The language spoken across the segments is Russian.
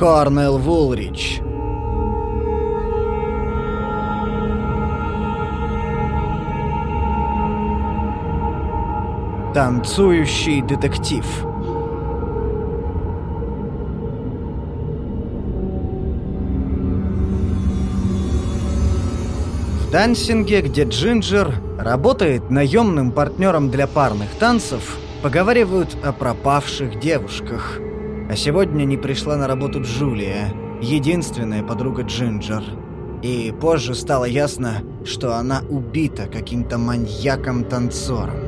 Корнел Вулрич. Танцующий детектив. В Дансинге, где Джинджер работает наемным партнером для парных танцев, поговаривают о пропавших девушках. А сегодня не пришла на работу Джулия, единственная подруга Джинджер. И позже стало ясно, что она убита каким-то маньяком-танцором.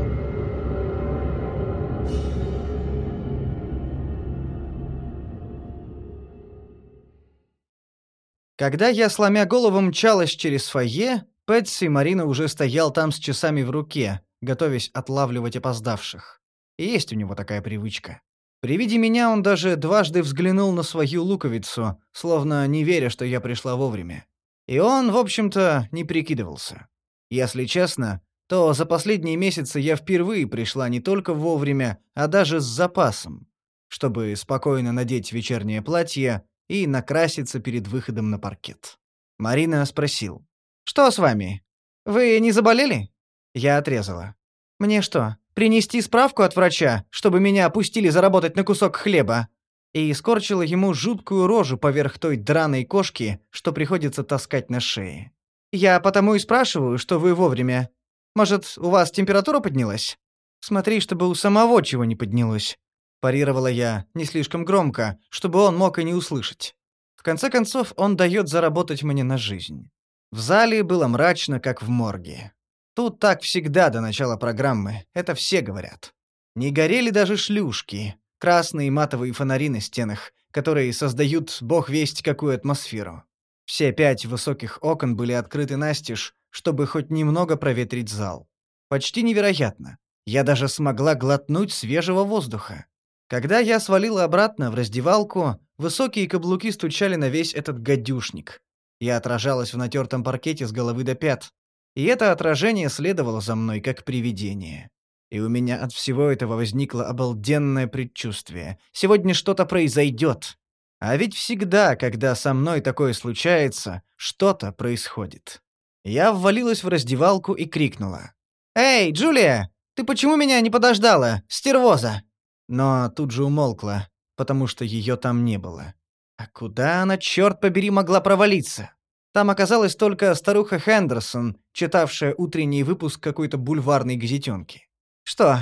Когда я, сломя голову, мчалась через фойе, Пэтси Марина уже стоял там с часами в руке, готовясь отлавливать опоздавших. И есть у него такая привычка. При виде меня он даже дважды взглянул на свою луковицу, словно не веря, что я пришла вовремя. И он, в общем-то, не прикидывался. Если честно, то за последние месяцы я впервые пришла не только вовремя, а даже с запасом, чтобы спокойно надеть вечернее платье и накраситься перед выходом на паркет. Марина спросил. «Что с вами? Вы не заболели?» Я отрезала. «Мне что, принести справку от врача, чтобы меня опустили заработать на кусок хлеба?» И скорчила ему жуткую рожу поверх той драной кошки, что приходится таскать на шее. «Я потому и спрашиваю, что вы вовремя. Может, у вас температура поднялась? Смотри, чтобы у самого чего не поднялось парировала я, не слишком громко, чтобы он мог и не услышать. В конце концов, он дает заработать мне на жизнь. В зале было мрачно, как в морге. Тут так всегда до начала программы, это все говорят. Не горели даже шлюшки, красные матовые фонари на стенах, которые создают бог весть какую атмосферу. Все пять высоких окон были открыты настежь, чтобы хоть немного проветрить зал. Почти невероятно. Я даже смогла глотнуть свежего воздуха. Когда я свалила обратно в раздевалку, высокие каблуки стучали на весь этот гадюшник. Я отражалась в натертом паркете с головы до пят. И это отражение следовало за мной, как привидение. И у меня от всего этого возникло обалденное предчувствие. Сегодня что-то произойдет. А ведь всегда, когда со мной такое случается, что-то происходит. Я ввалилась в раздевалку и крикнула. «Эй, Джулия, ты почему меня не подождала, стервоза?» но тут же умолкла, потому что ее там не было. А куда она, черт побери, могла провалиться? Там оказалась только старуха Хендерсон, читавшая утренний выпуск какой-то бульварной газетенки. «Что,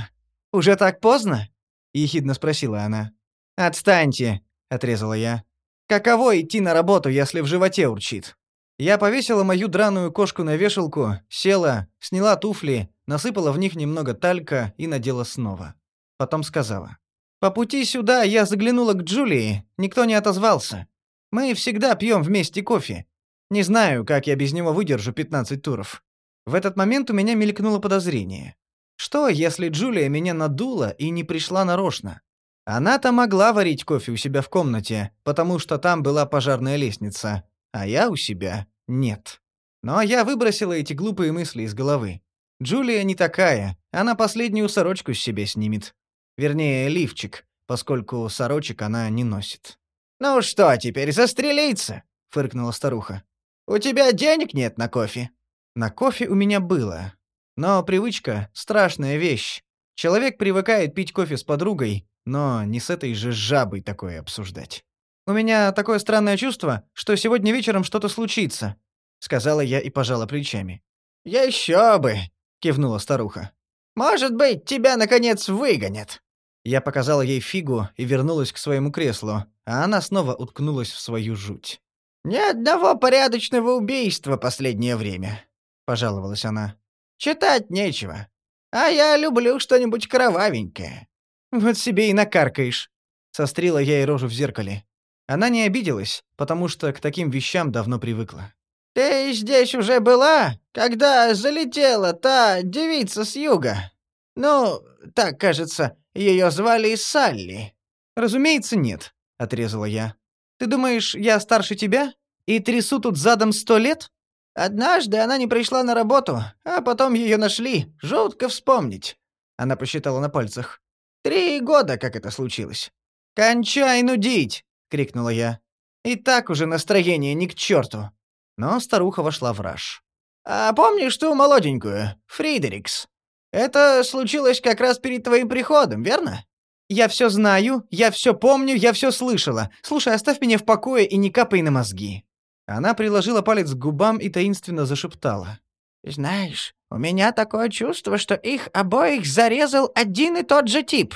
уже так поздно?» — ехидно спросила она. «Отстаньте», — отрезала я. «Каково идти на работу, если в животе урчит?» Я повесила мою драную кошку на вешалку, села, сняла туфли, насыпала в них немного талька и надела снова. Потом сказала. «По пути сюда я заглянула к Джулии, никто не отозвался. Мы всегда пьем вместе кофе. Не знаю, как я без него выдержу 15 туров». В этот момент у меня мелькнуло подозрение. Что, если Джулия меня надула и не пришла нарочно? Она-то могла варить кофе у себя в комнате, потому что там была пожарная лестница, а я у себя нет. Но я выбросила эти глупые мысли из головы. Джулия не такая, она последнюю сорочку с себе снимет. Вернее, лифчик, поскольку сорочек она не носит. «Ну что, теперь застрелиться?» — фыркнула старуха. «У тебя денег нет на кофе?» На кофе у меня было. Но привычка — страшная вещь. Человек привыкает пить кофе с подругой, но не с этой же жабой такое обсуждать. «У меня такое странное чувство, что сегодня вечером что-то случится», — сказала я и пожала плечами. «Еще бы!» — кивнула старуха. «Может быть, тебя, наконец, выгонят». Я показала ей фигу и вернулась к своему креслу, а она снова уткнулась в свою жуть. «Ни одного порядочного убийства последнее время», — пожаловалась она. «Читать нечего. А я люблю что-нибудь кровавенькое». «Вот себе и накаркаешь», — сострила я ей рожу в зеркале. Она не обиделась, потому что к таким вещам давно привыкла. «Ты здесь уже была, когда залетела та девица с юга? Ну, так, кажется, ее звали Салли». «Разумеется, нет», — отрезала я. «Ты думаешь, я старше тебя? И трясу тут задом сто лет?» «Однажды она не пришла на работу, а потом ее нашли. Жутко вспомнить». Она посчитала на пальцах. «Три года, как это случилось». «Кончай нудить!» — крикнула я. И так уже настроение ни к черту. Но старуха вошла в раж. «А помнишь ту молоденькую, Фридерикс? Это случилось как раз перед твоим приходом, верно?» «Я все знаю, я все помню, я все слышала. Слушай, оставь меня в покое и не капай на мозги». Она приложила палец к губам и таинственно зашептала. «Знаешь, у меня такое чувство, что их обоих зарезал один и тот же тип».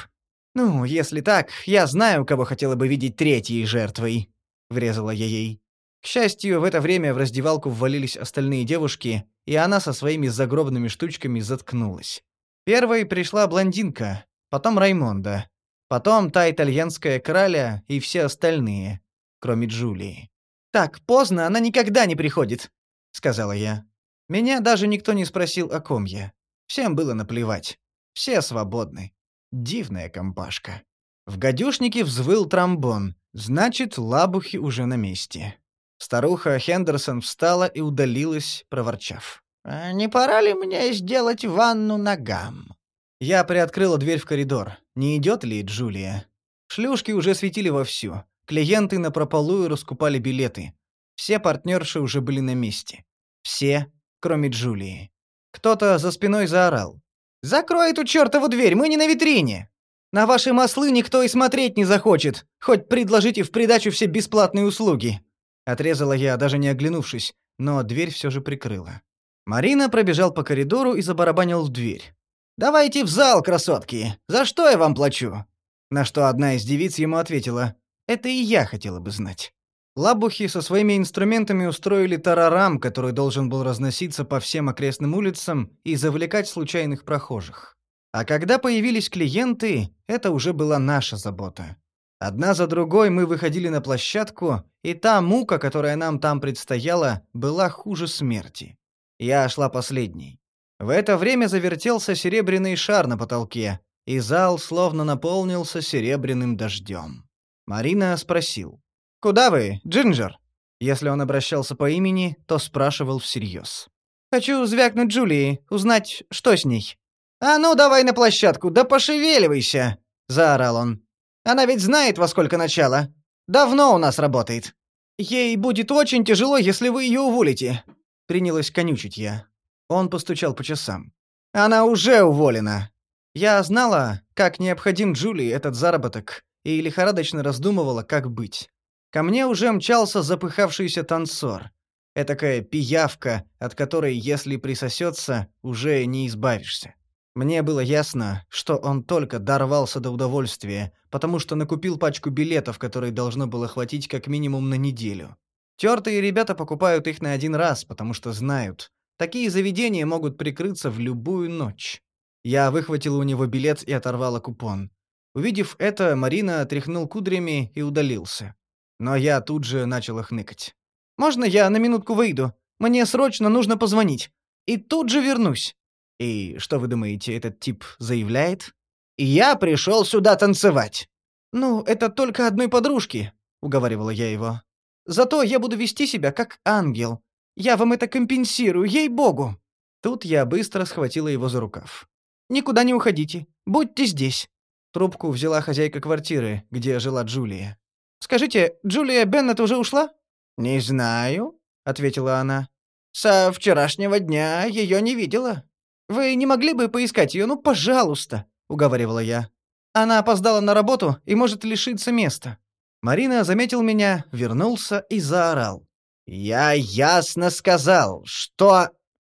«Ну, если так, я знаю, кого хотела бы видеть третьей жертвой», — врезала я ей. К счастью, в это время в раздевалку ввалились остальные девушки, и она со своими загробными штучками заткнулась. Первой пришла блондинка, потом Раймонда, потом та итальянская краля и все остальные, кроме Джулии. «Так поздно она никогда не приходит», — сказала я. Меня даже никто не спросил, о ком я. Всем было наплевать. Все свободны. Дивная компашка. В гадюшнике взвыл тромбон, значит, лабухи уже на месте. Старуха Хендерсон встала и удалилась, проворчав. «А «Не пора ли мне сделать ванну ногам?» Я приоткрыла дверь в коридор. Не идет ли Джулия? Шлюшки уже светили вовсю. Клиенты на напропалую раскупали билеты. Все партнерши уже были на месте. Все, кроме Джулии. Кто-то за спиной заорал. «Закрой эту чертову дверь, мы не на витрине! На ваши маслы никто и смотреть не захочет, хоть предложите в придачу все бесплатные услуги!» Отрезала я, даже не оглянувшись, но дверь все же прикрыла. Марина пробежал по коридору и забарабанил в дверь. «Давайте в зал, красотки! За что я вам плачу?» На что одна из девиц ему ответила. «Это и я хотела бы знать». Лабухи со своими инструментами устроили тарарам, который должен был разноситься по всем окрестным улицам и завлекать случайных прохожих. А когда появились клиенты, это уже была наша забота. Одна за другой мы выходили на площадку, и та мука, которая нам там предстояла, была хуже смерти. Я шла последней. В это время завертелся серебряный шар на потолке, и зал словно наполнился серебряным дождем. Марина спросил. «Куда вы, Джинджер?» Если он обращался по имени, то спрашивал всерьез. «Хочу звякнуть Джулии, узнать, что с ней». «А ну, давай на площадку, да пошевеливайся!» — заорал он. Она ведь знает, во сколько начало. Давно у нас работает. Ей будет очень тяжело, если вы ее уволите. Принялась конючить я. Он постучал по часам. Она уже уволена. Я знала, как необходим Джулии этот заработок, и лихорадочно раздумывала, как быть. Ко мне уже мчался запыхавшийся танцор. Этакая пиявка, от которой, если присосется, уже не избавишься. Мне было ясно, что он только дорвался до удовольствия, потому что накупил пачку билетов, которые должно было хватить как минимум на неделю. Тёртые ребята покупают их на один раз, потому что знают, такие заведения могут прикрыться в любую ночь. Я выхватила у него билет и оторвала купон. Увидев это, Марина тряхнул кудрями и удалился. Но я тут же начала хныкать. «Можно я на минутку выйду? Мне срочно нужно позвонить. И тут же вернусь». И что вы думаете, этот тип заявляет? «Я пришел сюда танцевать». «Ну, это только одной подружки», — уговаривала я его. «Зато я буду вести себя как ангел. Я вам это компенсирую, ей-богу». Тут я быстро схватила его за рукав. «Никуда не уходите. Будьте здесь». Трубку взяла хозяйка квартиры, где жила Джулия. «Скажите, Джулия Беннет уже ушла?» «Не знаю», — ответила она. «Со вчерашнего дня ее не видела». «Вы не могли бы поискать ее, ну, пожалуйста», — уговаривала я. «Она опоздала на работу и может лишиться места». Марина заметил меня, вернулся и заорал. «Я ясно сказал, что...»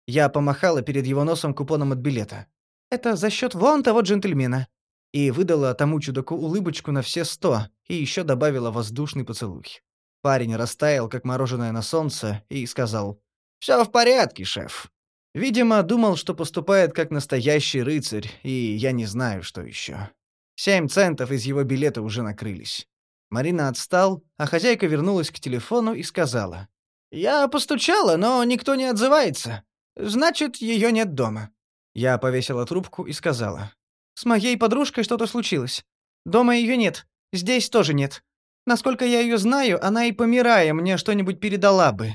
Я помахала перед его носом купоном от билета. «Это за счет вон того джентльмена». И выдала тому чудаку улыбочку на все сто, и еще добавила воздушный поцелуй. Парень растаял, как мороженое на солнце, и сказал «Все в порядке, шеф. Видимо, думал, что поступает как настоящий рыцарь, и я не знаю, что еще. Семь центов из его билета уже накрылись. Марина отстал, а хозяйка вернулась к телефону и сказала. «Я постучала, но никто не отзывается. Значит, ее нет дома». Я повесила трубку и сказала. «С моей подружкой что-то случилось. Дома ее нет. Здесь тоже нет. Насколько я ее знаю, она и помирая мне что-нибудь передала бы.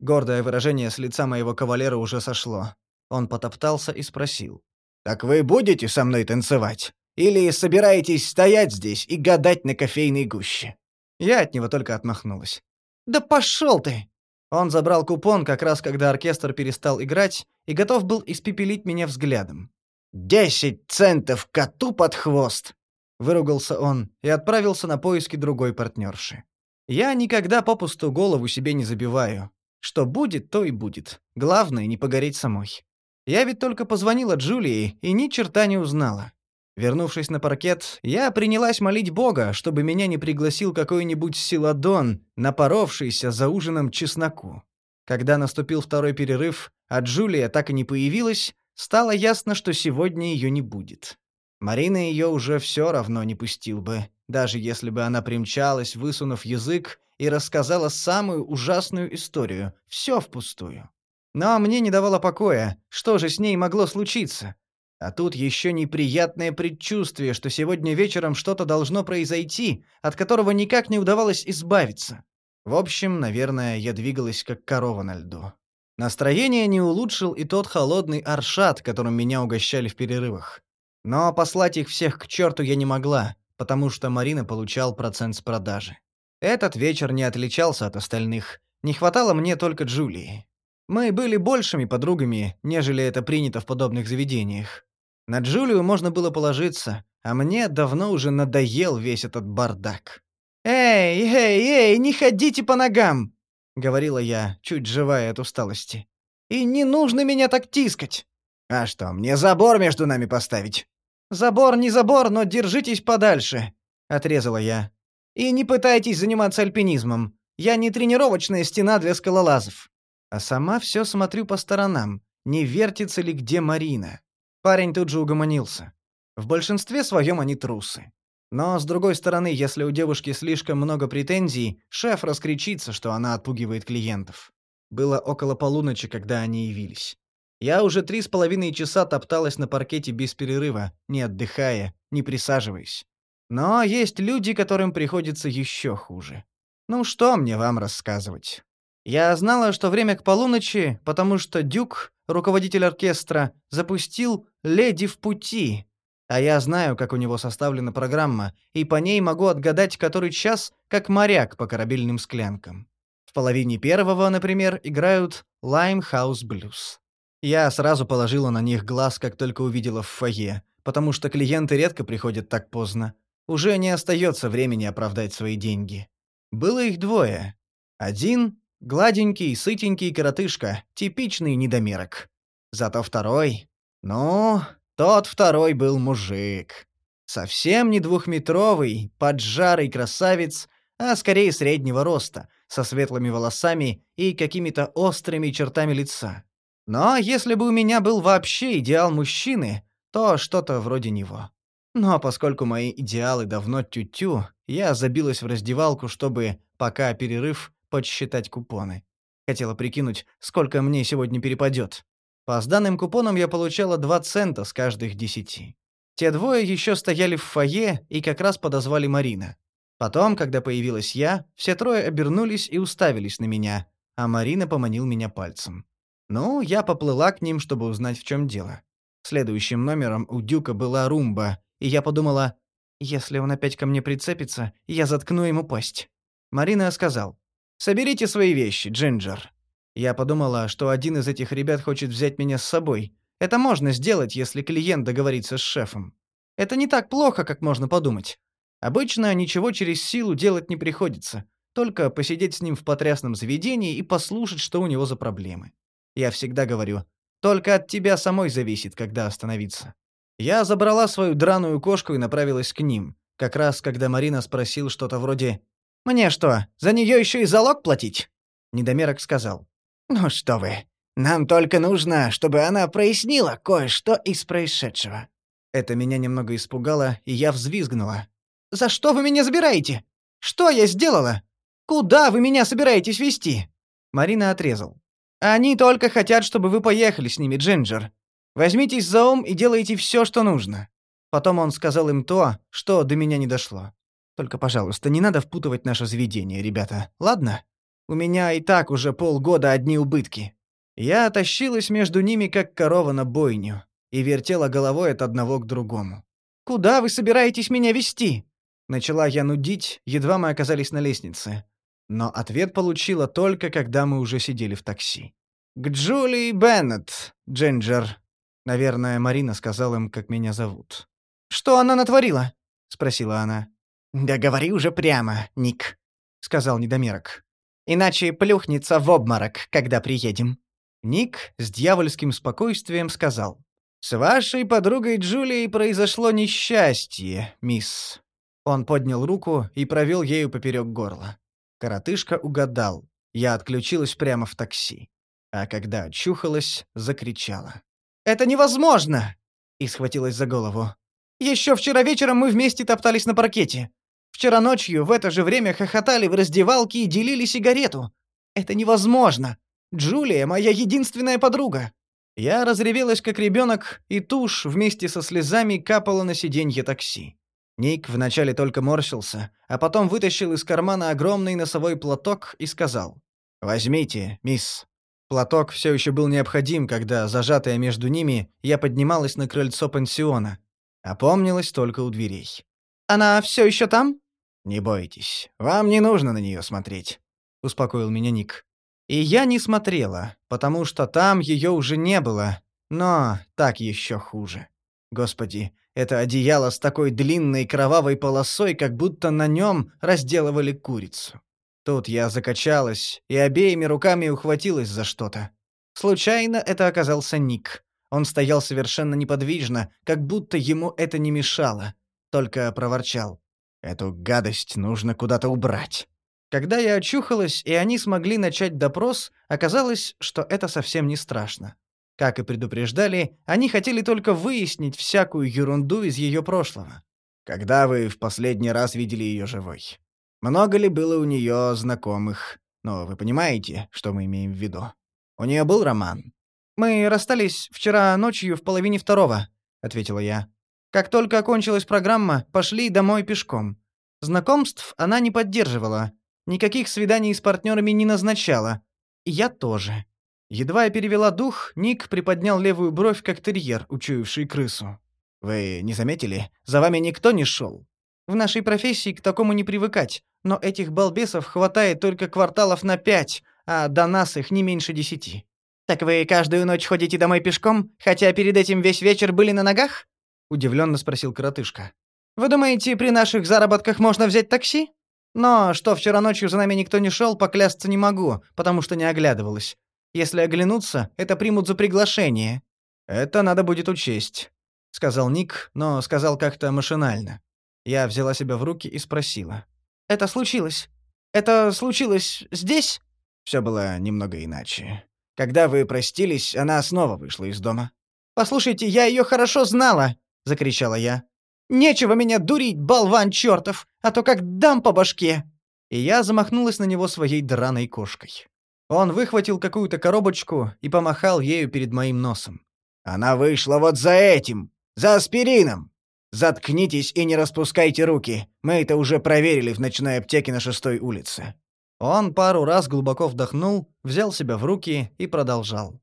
Гордое выражение с лица моего кавалера уже сошло. Он потоптался и спросил. «Так вы будете со мной танцевать? Или собираетесь стоять здесь и гадать на кофейной гуще?» Я от него только отмахнулась. «Да пошел ты!» Он забрал купон, как раз когда оркестр перестал играть, и готов был испепелить меня взглядом. «Десять центов коту под хвост!» — выругался он и отправился на поиски другой партнерши. «Я никогда попусту голову себе не забиваю. Что будет, то и будет. Главное, не погореть самой. Я ведь только позвонила Джулии и ни черта не узнала. Вернувшись на паркет, я принялась молить Бога, чтобы меня не пригласил какой-нибудь силадон, напоровшийся за ужином чесноку. Когда наступил второй перерыв, а Джулия так и не появилась, стало ясно, что сегодня ее не будет. Марина ее уже все равно не пустил бы, даже если бы она примчалась, высунув язык, и рассказала самую ужасную историю. Все впустую. Но мне не давало покоя, что же с ней могло случиться. А тут еще неприятное предчувствие, что сегодня вечером что-то должно произойти, от которого никак не удавалось избавиться. В общем, наверное, я двигалась как корова на льду. Настроение не улучшил и тот холодный аршат, которым меня угощали в перерывах. Но послать их всех к черту я не могла, потому что Марина получал процент с продажи. Этот вечер не отличался от остальных. Не хватало мне только Джулии. Мы были большими подругами, нежели это принято в подобных заведениях. На Джулию можно было положиться, а мне давно уже надоел весь этот бардак. «Эй, эй, эй, не ходите по ногам!» — говорила я, чуть живая от усталости. «И не нужно меня так тискать!» «А что, мне забор между нами поставить?» «Забор не забор, но держитесь подальше», — отрезала я. «И не пытайтесь заниматься альпинизмом. Я не тренировочная стена для скалолазов». А сама все смотрю по сторонам, не вертится ли где Марина. Парень тут же угомонился. В большинстве своем они трусы. Но, с другой стороны, если у девушки слишком много претензий, шеф раскричится, что она отпугивает клиентов. Было около полуночи, когда они явились. Я уже три с половиной часа топталась на паркете без перерыва, не отдыхая, не присаживаясь. Но есть люди, которым приходится еще хуже. Ну что мне вам рассказывать? Я знала, что время к полуночи, потому что Дюк, руководитель оркестра, запустил «Леди в пути», а я знаю, как у него составлена программа, и по ней могу отгадать который час, как моряк по корабельным склянкам. В половине первого, например, играют «Limehouse Blues». Я сразу положила на них глаз, как только увидела в фойе, потому что клиенты редко приходят так поздно. Уже не остается времени оправдать свои деньги. Было их двое. Один Гладенький, сытенький коротышка, типичный недомерок. Зато второй... Ну, тот второй был мужик. Совсем не двухметровый, поджарый красавец, а скорее среднего роста, со светлыми волосами и какими-то острыми чертами лица. Но если бы у меня был вообще идеал мужчины, то что-то вроде него. Но поскольку мои идеалы давно тю-тю, я забилась в раздевалку, чтобы, пока перерыв, подсчитать купоны. Хотела прикинуть, сколько мне сегодня перепадет. По сданным купонам я получала 2 цента с каждых десяти. Те двое еще стояли в фойе и как раз подозвали Марина. Потом, когда появилась я, все трое обернулись и уставились на меня, а Марина поманил меня пальцем. Ну, я поплыла к ним, чтобы узнать, в чем дело. Следующим номером у Дюка была румба, и я подумала, если он опять ко мне прицепится, я заткну ему пасть. Марина сказал, Соберите свои вещи, Джинджер». Я подумала, что один из этих ребят хочет взять меня с собой. Это можно сделать, если клиент договорится с шефом. Это не так плохо, как можно подумать. Обычно ничего через силу делать не приходится. Только посидеть с ним в потрясном заведении и послушать, что у него за проблемы. Я всегда говорю, только от тебя самой зависит, когда остановиться. Я забрала свою драную кошку и направилась к ним. Как раз, когда Марина спросил что-то вроде «Мне что, за нее еще и залог платить?» Недомерок сказал. «Ну что вы, нам только нужно, чтобы она прояснила кое-что из происшедшего». Это меня немного испугало, и я взвизгнула. «За что вы меня забираете? Что я сделала? Куда вы меня собираетесь вести?» Марина отрезал. «Они только хотят, чтобы вы поехали с ними, Джинджер. Возьмитесь за ум и делайте все, что нужно». Потом он сказал им то, что до меня не дошло. Только, пожалуйста, не надо впутывать наше заведение, ребята, ладно? У меня и так уже полгода одни убытки. Я тащилась между ними, как корова на бойню, и вертела головой от одного к другому. «Куда вы собираетесь меня вести?» Начала я нудить, едва мы оказались на лестнице. Но ответ получила только, когда мы уже сидели в такси. «К Джулии Беннет, Джинджер». Наверное, Марина сказала им, как меня зовут. «Что она натворила?» — спросила она. «Да говори уже прямо, Ник», — сказал недомерок. «Иначе плюхнется в обморок, когда приедем». Ник с дьявольским спокойствием сказал. «С вашей подругой Джулией произошло несчастье, мисс». Он поднял руку и провел ею поперек горла. Коротышка угадал. Я отключилась прямо в такси. А когда очухалась, закричала. «Это невозможно!» И схватилась за голову. «Еще вчера вечером мы вместе топтались на паркете. Вчера ночью в это же время хохотали в раздевалке и делили сигарету. Это невозможно! Джулия — моя единственная подруга!» Я разревелась как ребенок, и тушь вместе со слезами капала на сиденье такси. Ник вначале только морщился, а потом вытащил из кармана огромный носовой платок и сказал. «Возьмите, мисс». Платок все еще был необходим, когда, зажатая между ними, я поднималась на крыльцо пансиона. Опомнилась только у дверей. «Она все еще там?» «Не бойтесь. Вам не нужно на нее смотреть», — успокоил меня Ник. И я не смотрела, потому что там ее уже не было, но так еще хуже. Господи, это одеяло с такой длинной кровавой полосой, как будто на нем разделывали курицу. Тут я закачалась и обеими руками ухватилась за что-то. Случайно это оказался Ник. Он стоял совершенно неподвижно, как будто ему это не мешало. Только проворчал. «Эту гадость нужно куда-то убрать». Когда я очухалась, и они смогли начать допрос, оказалось, что это совсем не страшно. Как и предупреждали, они хотели только выяснить всякую ерунду из ее прошлого. Когда вы в последний раз видели ее живой? Много ли было у нее знакомых? Но вы понимаете, что мы имеем в виду? У нее был роман? Мы расстались вчера ночью в половине второго, ответила я. Как только окончилась программа, пошли домой пешком. Знакомств она не поддерживала, никаких свиданий с партнерами не назначала. И я тоже. Едва я перевела дух, Ник приподнял левую бровь, как терьер, учуявший крысу. «Вы не заметили? За вами никто не шел. В нашей профессии к такому не привыкать, но этих балбесов хватает только кварталов на пять, а до нас их не меньше десяти». «Так вы каждую ночь ходите домой пешком, хотя перед этим весь вечер были на ногах?» — удивленно спросил коротышка. «Вы думаете, при наших заработках можно взять такси? Но что вчера ночью за нами никто не шел, поклясться не могу, потому что не оглядывалась. Если оглянуться, это примут за приглашение. Это надо будет учесть, сказал Ник, но сказал как-то машинально. Я взяла себя в руки и спросила: "Это случилось? Это случилось здесь?" Все было немного иначе. Когда вы простились, она снова вышла из дома. "Послушайте, я ее хорошо знала", закричала я. "Нечего меня дурить, болван чёртов, а то как дам по башке". И я замахнулась на него своей драной кошкой. Он выхватил какую-то коробочку и помахал ею перед моим носом. «Она вышла вот за этим! За аспирином! Заткнитесь и не распускайте руки. Мы это уже проверили в ночной аптеке на шестой улице». Он пару раз глубоко вдохнул, взял себя в руки и продолжал.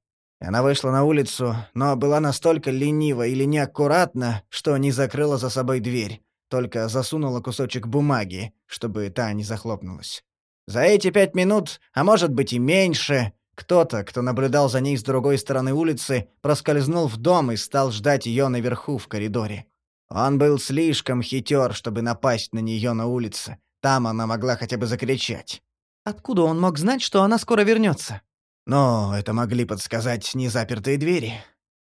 Она вышла на улицу, но была настолько ленива или неаккуратна, что не закрыла за собой дверь, только засунула кусочек бумаги, чтобы та не захлопнулась. За эти пять минут, а может быть и меньше, кто-то, кто наблюдал за ней с другой стороны улицы, проскользнул в дом и стал ждать ее наверху в коридоре. Он был слишком хитер, чтобы напасть на нее на улице. Там она могла хотя бы закричать. Откуда он мог знать, что она скоро вернется? Ну, это могли подсказать незапертые двери.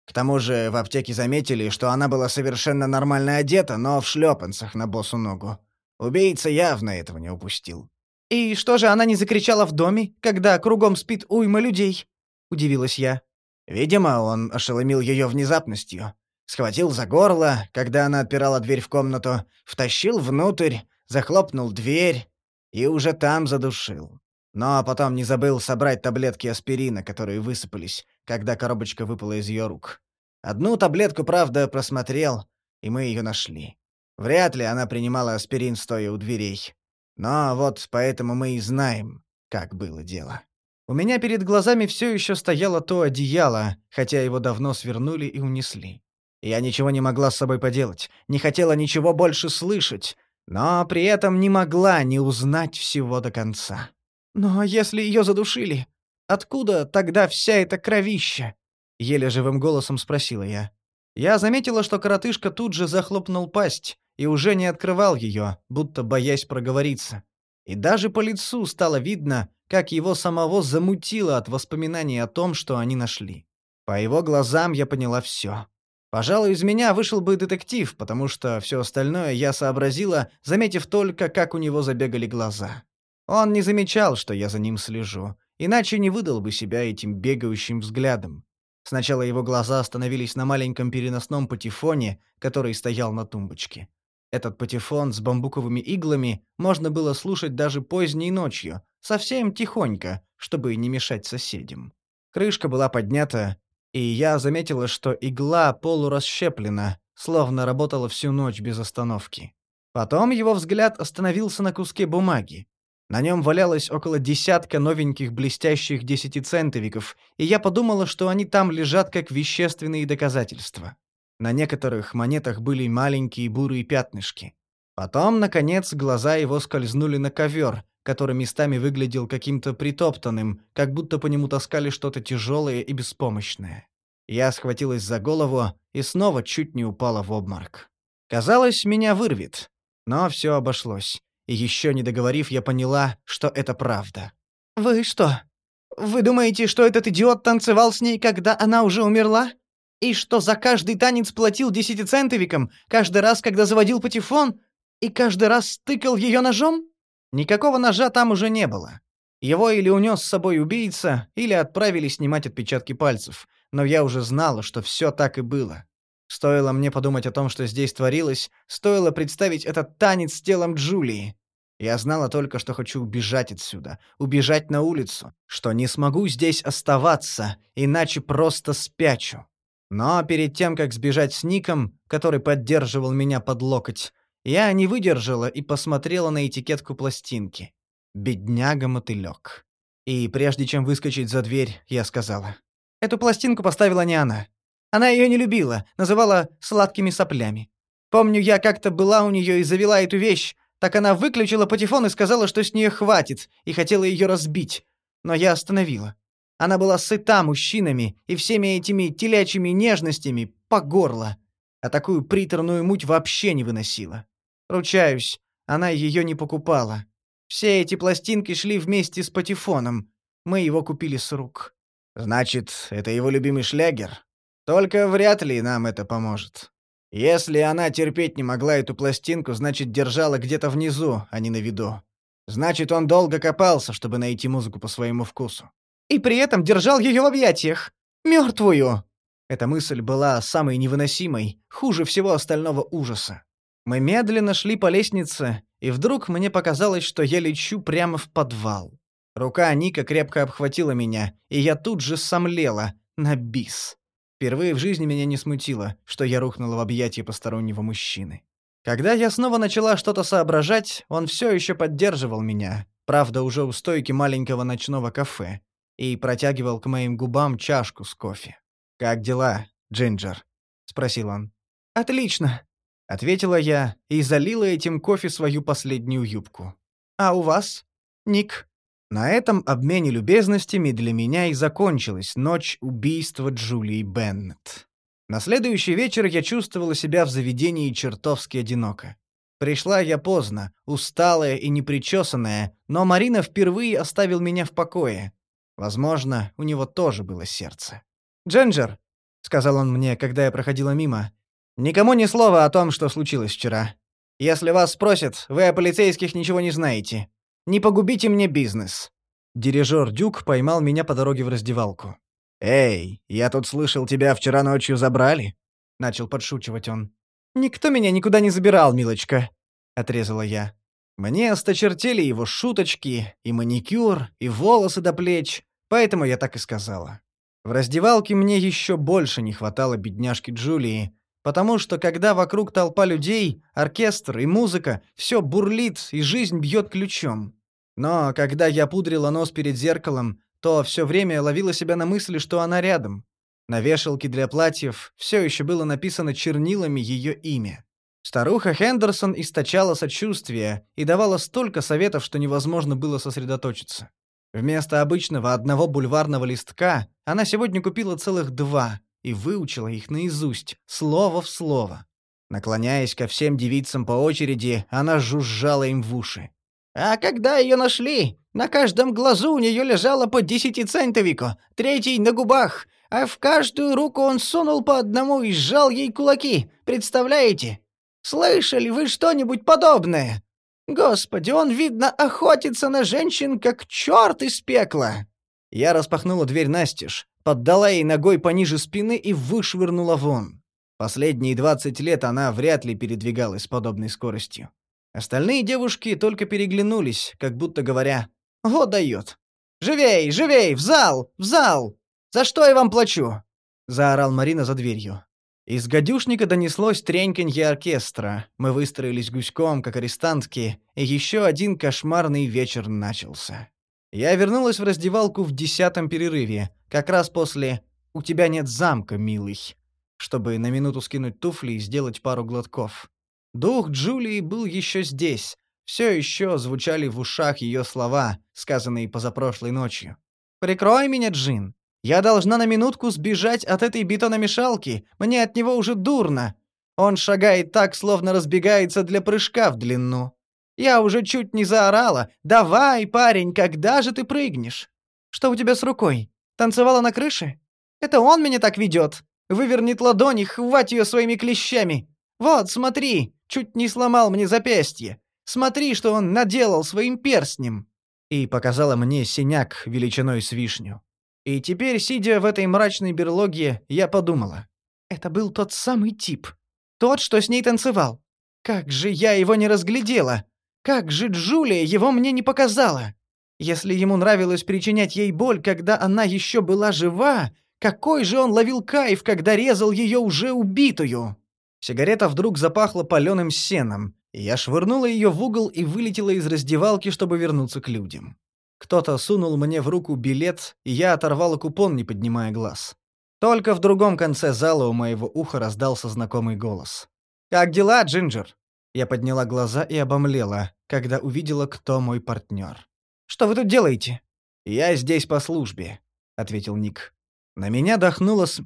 К тому же в аптеке заметили, что она была совершенно нормально одета, но в шлепанцах на босу ногу. Убийца явно этого не упустил. «И что же она не закричала в доме, когда кругом спит уйма людей?» — удивилась я. Видимо, он ошеломил ее внезапностью. Схватил за горло, когда она отпирала дверь в комнату, втащил внутрь, захлопнул дверь и уже там задушил. Но потом не забыл собрать таблетки аспирина, которые высыпались, когда коробочка выпала из ее рук. Одну таблетку, правда, просмотрел, и мы ее нашли. Вряд ли она принимала аспирин, стоя у дверей. Но вот поэтому мы и знаем, как было дело. У меня перед глазами все еще стояло то одеяло, хотя его давно свернули и унесли. Я ничего не могла с собой поделать, не хотела ничего больше слышать, но при этом не могла не узнать всего до конца. «Но если ее задушили, откуда тогда вся эта кровища?» Еле живым голосом спросила я. Я заметила, что коротышка тут же захлопнул пасть и уже не открывал ее, будто боясь проговориться. И даже по лицу стало видно, как его самого замутило от воспоминаний о том, что они нашли. По его глазам я поняла все. Пожалуй, из меня вышел бы детектив, потому что все остальное я сообразила, заметив только, как у него забегали глаза. Он не замечал, что я за ним слежу, иначе не выдал бы себя этим бегающим взглядом. Сначала его глаза остановились на маленьком переносном патефоне, который стоял на тумбочке. Этот патефон с бамбуковыми иглами можно было слушать даже поздней ночью, совсем тихонько, чтобы не мешать соседям. Крышка была поднята, и я заметила, что игла полурасщеплена, словно работала всю ночь без остановки. Потом его взгляд остановился на куске бумаги. На нем валялось около десятка новеньких блестящих десятицентовиков, и я подумала, что они там лежат как вещественные доказательства. На некоторых монетах были маленькие бурые пятнышки. Потом, наконец, глаза его скользнули на ковер, который местами выглядел каким-то притоптанным, как будто по нему таскали что-то тяжелое и беспомощное. Я схватилась за голову и снова чуть не упала в обморок. Казалось, меня вырвет. Но все обошлось. И еще не договорив, я поняла, что это правда. «Вы что? Вы думаете, что этот идиот танцевал с ней, когда она уже умерла? И что за каждый танец платил десятицентовиком, каждый раз, когда заводил патефон, и каждый раз стыкал ее ножом? Никакого ножа там уже не было. Его или унес с собой убийца, или отправили снимать отпечатки пальцев. Но я уже знала, что все так и было. Стоило мне подумать о том, что здесь творилось, стоило представить этот танец с телом Джулии. Я знала только, что хочу убежать отсюда, убежать на улицу, что не смогу здесь оставаться, иначе просто спячу. Но перед тем, как сбежать с Ником, который поддерживал меня под локоть, я не выдержала и посмотрела на этикетку пластинки. «Бедняга-мотылёк». И прежде чем выскочить за дверь, я сказала. «Эту пластинку поставила не она. Она ее не любила, называла «сладкими соплями». Помню, я как-то была у нее и завела эту вещь, так она выключила патефон и сказала, что с нее хватит, и хотела ее разбить. Но я остановила. Она была сыта мужчинами и всеми этими телячьими нежностями по горло, а такую приторную муть вообще не выносила. Ручаюсь, она ее не покупала. Все эти пластинки шли вместе с патефоном. Мы его купили с рук. Значит, это его любимый шлягер? Только вряд ли нам это поможет. Если она терпеть не могла эту пластинку, значит, держала где-то внизу, а не на виду. Значит, он долго копался, чтобы найти музыку по своему вкусу. И при этом держал ее в объятиях. Мертвую. Эта мысль была самой невыносимой, хуже всего остального ужаса. Мы медленно шли по лестнице, и вдруг мне показалось, что я лечу прямо в подвал. Рука Ника крепко обхватила меня, и я тут же сомлела, на бис. Впервые в жизни меня не смутило, что я рухнула в объятия постороннего мужчины. Когда я снова начала что-то соображать, он все еще поддерживал меня, правда, уже у стойки маленького ночного кафе, и протягивал к моим губам чашку с кофе. «Как дела, Джинджер?» — спросил он. «Отлично», — ответила я и залила этим кофе свою последнюю юбку. «А у вас, Ник?» На этом обмене любезностями для меня и закончилась ночь убийства Джулии Беннет. На следующий вечер я чувствовала себя в заведении чертовски одиноко. Пришла я поздно, усталая и непричесанная, но Марина впервые оставил меня в покое, Возможно, у него тоже было сердце. «Дженджер», — сказал он мне, когда я проходила мимо, — «никому ни слова о том, что случилось вчера. Если вас спросят, вы о полицейских ничего не знаете. Не погубите мне бизнес». Дирижер Дюк поймал меня по дороге в раздевалку. «Эй, я тут слышал, тебя вчера ночью забрали?» — начал подшучивать он. «Никто меня никуда не забирал, милочка», — отрезала я. Мне осточертели его шуточки, и маникюр, и волосы до плеч, Поэтому я так и сказала. В раздевалке мне еще больше не хватало бедняжки Джулии, потому что когда вокруг толпа людей, оркестр и музыка, все бурлит и жизнь бьет ключом. Но когда я пудрила нос перед зеркалом, то все время ловила себя на мысли, что она рядом. На вешалке для платьев все еще было написано чернилами ее имя. Старуха Хендерсон источала сочувствие и давала столько советов, что невозможно было сосредоточиться. Вместо обычного одного бульварного листка она сегодня купила целых два и выучила их наизусть, слово в слово. Наклоняясь ко всем девицам по очереди, она жужжала им в уши. «А когда ее нашли, на каждом глазу у нее лежало по десятицентовику, третий на губах, а в каждую руку он сунул по одному и сжал ей кулаки, представляете? Слышали вы что-нибудь подобное? Господи, он, видно, охотится на женщин, как черт из пекла!» Я распахнула дверь настежь, поддала ей ногой пониже спины и вышвырнула вон. Последние двадцать лет она вряд ли передвигалась с подобной скоростью. Остальные девушки только переглянулись, как будто говоря «Вот дает». «Живей, живей, в зал, в зал! За что я вам плачу?» — заорал Марина за дверью. Из гадюшника донеслось треньканье оркестра. Мы выстроились гуськом, как арестантки, и еще один кошмарный вечер начался. Я вернулась в раздевалку в десятом перерыве, как раз после «У тебя нет замка, милый», чтобы на минуту скинуть туфли и сделать пару глотков. Дух Джулии был еще здесь. Все еще звучали в ушах ее слова, сказанные позапрошлой ночью. «Прикрой меня, Джин. Я должна на минутку сбежать от этой бетономешалки. Мне от него уже дурно. Он шагает так, словно разбегается для прыжка в длину. Я уже чуть не заорала. «Давай, парень, когда же ты прыгнешь?» «Что у тебя с рукой? Танцевала на крыше?» «Это он меня так ведет. Вывернет ладони, хвать ее своими клещами. Вот, смотри, чуть не сломал мне запястье. Смотри, что он наделал своим перстнем». И показала мне синяк величиной с вишню. И теперь, сидя в этой мрачной берлоге, я подумала. Это был тот самый тип. Тот, что с ней танцевал. Как же я его не разглядела! Как же Джулия его мне не показала! Если ему нравилось причинять ей боль, когда она еще была жива, какой же он ловил кайф, когда резал ее уже убитую? Сигарета вдруг запахла паленым сеном, и я швырнула ее в угол и вылетела из раздевалки, чтобы вернуться к людям. Кто-то сунул мне в руку билет, и я оторвала купон, не поднимая глаз. Только в другом конце зала у моего уха раздался знакомый голос. «Как дела, Джинджер?» Я подняла глаза и обомлела, когда увидела, кто мой партнер. «Что вы тут делаете?» «Я здесь по службе», — ответил Ник. На меня дохнуло с...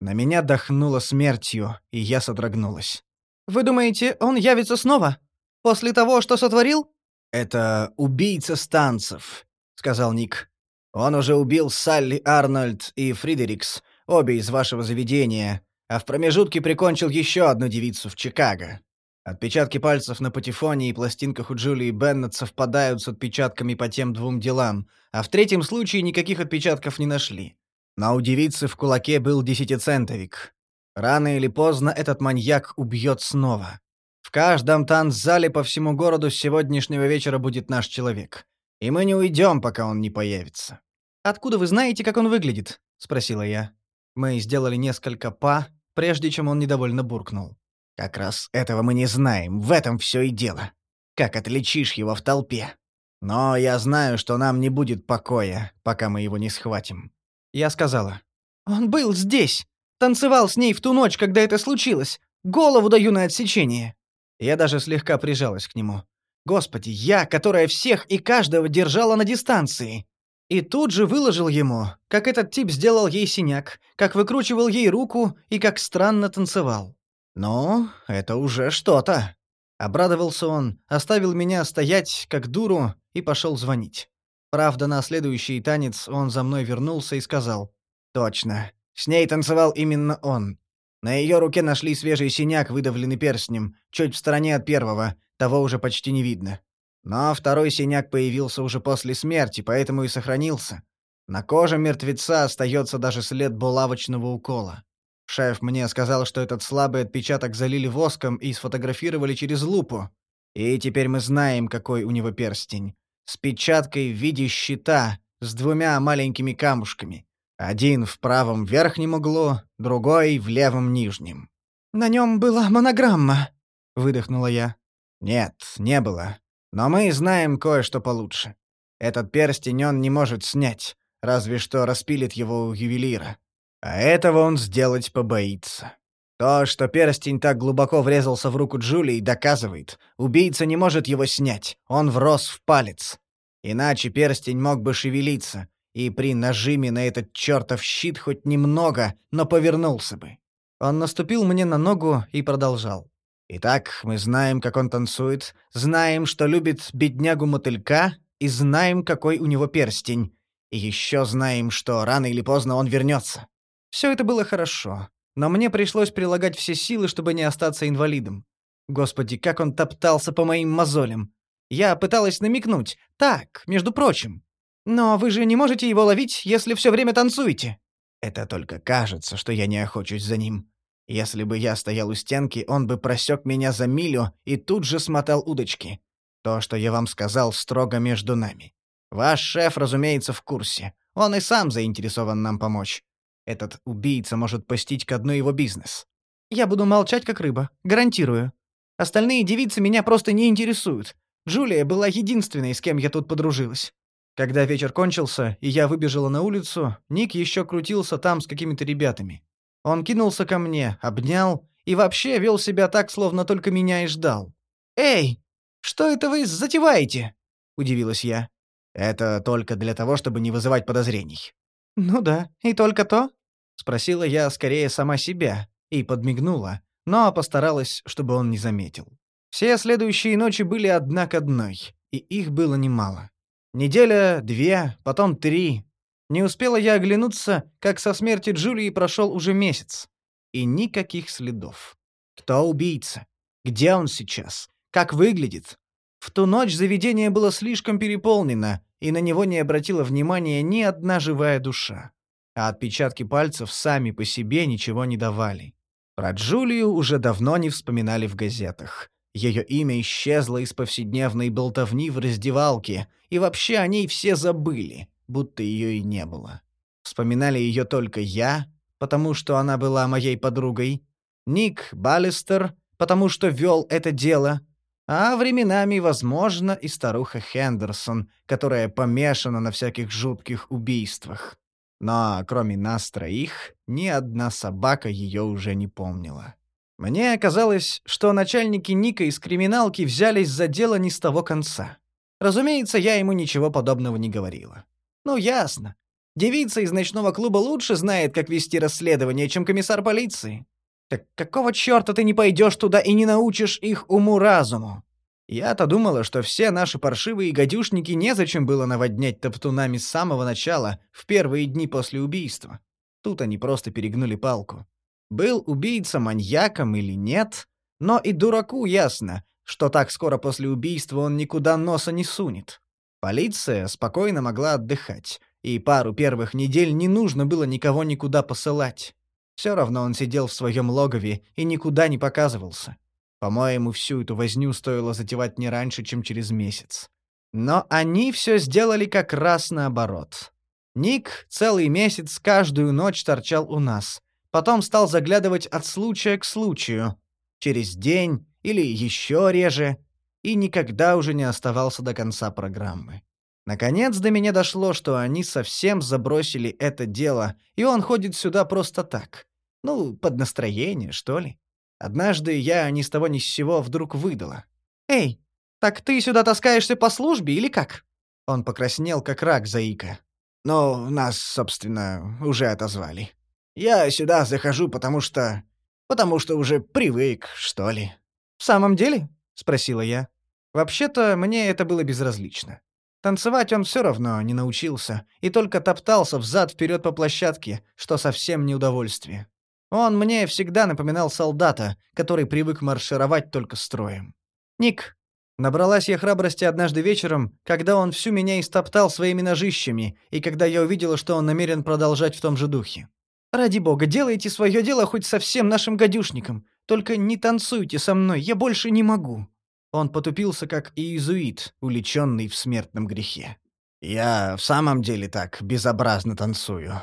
На меня дохнуло смертью, и я содрогнулась. «Вы думаете, он явится снова? После того, что сотворил?» «Это убийца станцев, сказал Ник. «Он уже убил Салли Арнольд и Фридерикс, обе из вашего заведения, а в промежутке прикончил еще одну девицу в Чикаго. Отпечатки пальцев на патефоне и пластинках у Джулии Беннет совпадают с отпечатками по тем двум делам, а в третьем случае никаких отпечатков не нашли. Но у девицы в кулаке был десятицентовик. Рано или поздно этот маньяк убьет снова. В каждом танцзале по всему городу с сегодняшнего вечера будет наш человек. И мы не уйдем, пока он не появится. Откуда вы знаете, как он выглядит? спросила я. Мы сделали несколько па, прежде чем он недовольно буркнул. Как раз этого мы не знаем, в этом все и дело. Как отличишь его в толпе? Но я знаю, что нам не будет покоя, пока мы его не схватим. Я сказала. Он был здесь. Танцевал с ней в ту ночь, когда это случилось. Голову даю на отсечение. Я даже слегка прижалась к нему. Господи, я, которая всех и каждого держала на дистанции. И тут же выложил ему, как этот тип сделал ей синяк, как выкручивал ей руку и как странно танцевал. «Ну, это уже что-то». Обрадовался он, оставил меня стоять, как дуру, и пошел звонить. Правда, на следующий танец он за мной вернулся и сказал. «Точно. С ней танцевал именно он. На ее руке нашли свежий синяк, выдавленный перстнем, чуть в стороне от первого, того уже почти не видно. Но второй синяк появился уже после смерти, поэтому и сохранился. На коже мертвеца остается даже след булавочного укола. Шеф мне сказал, что этот слабый отпечаток залили воском и сфотографировали через лупу. И теперь мы знаем, какой у него перстень. С печаткой в виде щита, с двумя маленькими камушками. Один в правом верхнем углу, другой в левом нижнем. «На нем была монограмма», — выдохнула я. «Нет, не было. Но мы знаем кое-что получше. Этот перстень он не может снять, разве что распилит его у ювелира. А этого он сделать побоится. То, что перстень так глубоко врезался в руку Джулии, доказывает. Убийца не может его снять. Он врос в палец. Иначе перстень мог бы шевелиться, и при нажиме на этот чертов щит хоть немного, но повернулся бы. Он наступил мне на ногу и продолжал. Итак, мы знаем, как он танцует, знаем, что любит беднягу-мотылька, и знаем, какой у него перстень. И еще знаем, что рано или поздно он вернется. Все это было хорошо, но мне пришлось прилагать все силы, чтобы не остаться инвалидом. Господи, как он топтался по моим мозолям. Я пыталась намекнуть. Так, между прочим. Но вы же не можете его ловить, если все время танцуете. Это только кажется, что я не охочусь за ним. Если бы я стоял у стенки, он бы просек меня за милю и тут же смотал удочки. То, что я вам сказал, строго между нами. Ваш шеф, разумеется, в курсе. Он и сам заинтересован нам помочь. Этот убийца может постить ко дну его бизнес. Я буду молчать, как рыба. Гарантирую. Остальные девицы меня просто не интересуют. Джулия была единственной, с кем я тут подружилась. Когда вечер кончился, и я выбежала на улицу, Ник еще крутился там с какими-то ребятами. Он кинулся ко мне, обнял и вообще вел себя так, словно только меня и ждал. «Эй, что это вы затеваете?» — удивилась я. «Это только для того, чтобы не вызывать подозрений». «Ну да, и только то?» — спросила я скорее сама себя и подмигнула, но постаралась, чтобы он не заметил. Все следующие ночи были одна к одной, и их было немало. Неделя, две, потом три. Не успела я оглянуться, как со смерти Джулии прошел уже месяц. И никаких следов. Кто убийца? Где он сейчас? Как выглядит? В ту ночь заведение было слишком переполнено, и на него не обратила внимания ни одна живая душа. А отпечатки пальцев сами по себе ничего не давали. Про Джулию уже давно не вспоминали в газетах. Ее имя исчезло из повседневной болтовни в раздевалке, и вообще о ней все забыли, будто ее и не было. Вспоминали ее только я, потому что она была моей подругой, Ник Баллистер, потому что вел это дело, а временами, возможно, и старуха Хендерсон, которая помешана на всяких жутких убийствах. Но кроме нас троих, ни одна собака ее уже не помнила. Мне казалось, что начальники Ника из криминалки взялись за дело не с того конца. Разумеется, я ему ничего подобного не говорила. Ну, ясно. Девица из ночного клуба лучше знает, как вести расследование, чем комиссар полиции. Так какого чёрта ты не пойдёшь туда и не научишь их уму-разуму? Я-то думала, что все наши паршивые гадюшники незачем было наводнять топтунами с самого начала, в первые дни после убийства. Тут они просто перегнули палку. Был убийца маньяком или нет, но и дураку ясно, что так скоро после убийства он никуда носа не сунет. Полиция спокойно могла отдыхать, и пару первых недель не нужно было никого никуда посылать. Все равно он сидел в своем логове и никуда не показывался. По-моему, всю эту возню стоило затевать не раньше, чем через месяц. Но они все сделали как раз наоборот. Ник целый месяц каждую ночь торчал у нас. Потом стал заглядывать от случая к случаю. Через день или еще реже. И никогда уже не оставался до конца программы. Наконец до меня дошло, что они совсем забросили это дело, и он ходит сюда просто так. Ну, под настроение, что ли. Однажды я ни с того ни с сего вдруг выдала. «Эй, так ты сюда таскаешься по службе или как?» Он покраснел, как рак заика. «Ну, нас, собственно, уже отозвали. Я сюда захожу, потому что... потому что уже привык, что ли». «В самом деле?» — спросила я. Вообще-то, мне это было безразлично. Танцевать он все равно не научился и только топтался взад-вперед по площадке, что совсем не удовольствие. Он мне всегда напоминал солдата, который привык маршировать только строем. «Ник!» Набралась я храбрости однажды вечером, когда он всю меня истоптал своими ножищами, и когда я увидела, что он намерен продолжать в том же духе. «Ради бога, делайте свое дело хоть со всем нашим гадюшником. Только не танцуйте со мной, я больше не могу». Он потупился, как иезуит, уличенный в смертном грехе. «Я в самом деле так безобразно танцую»,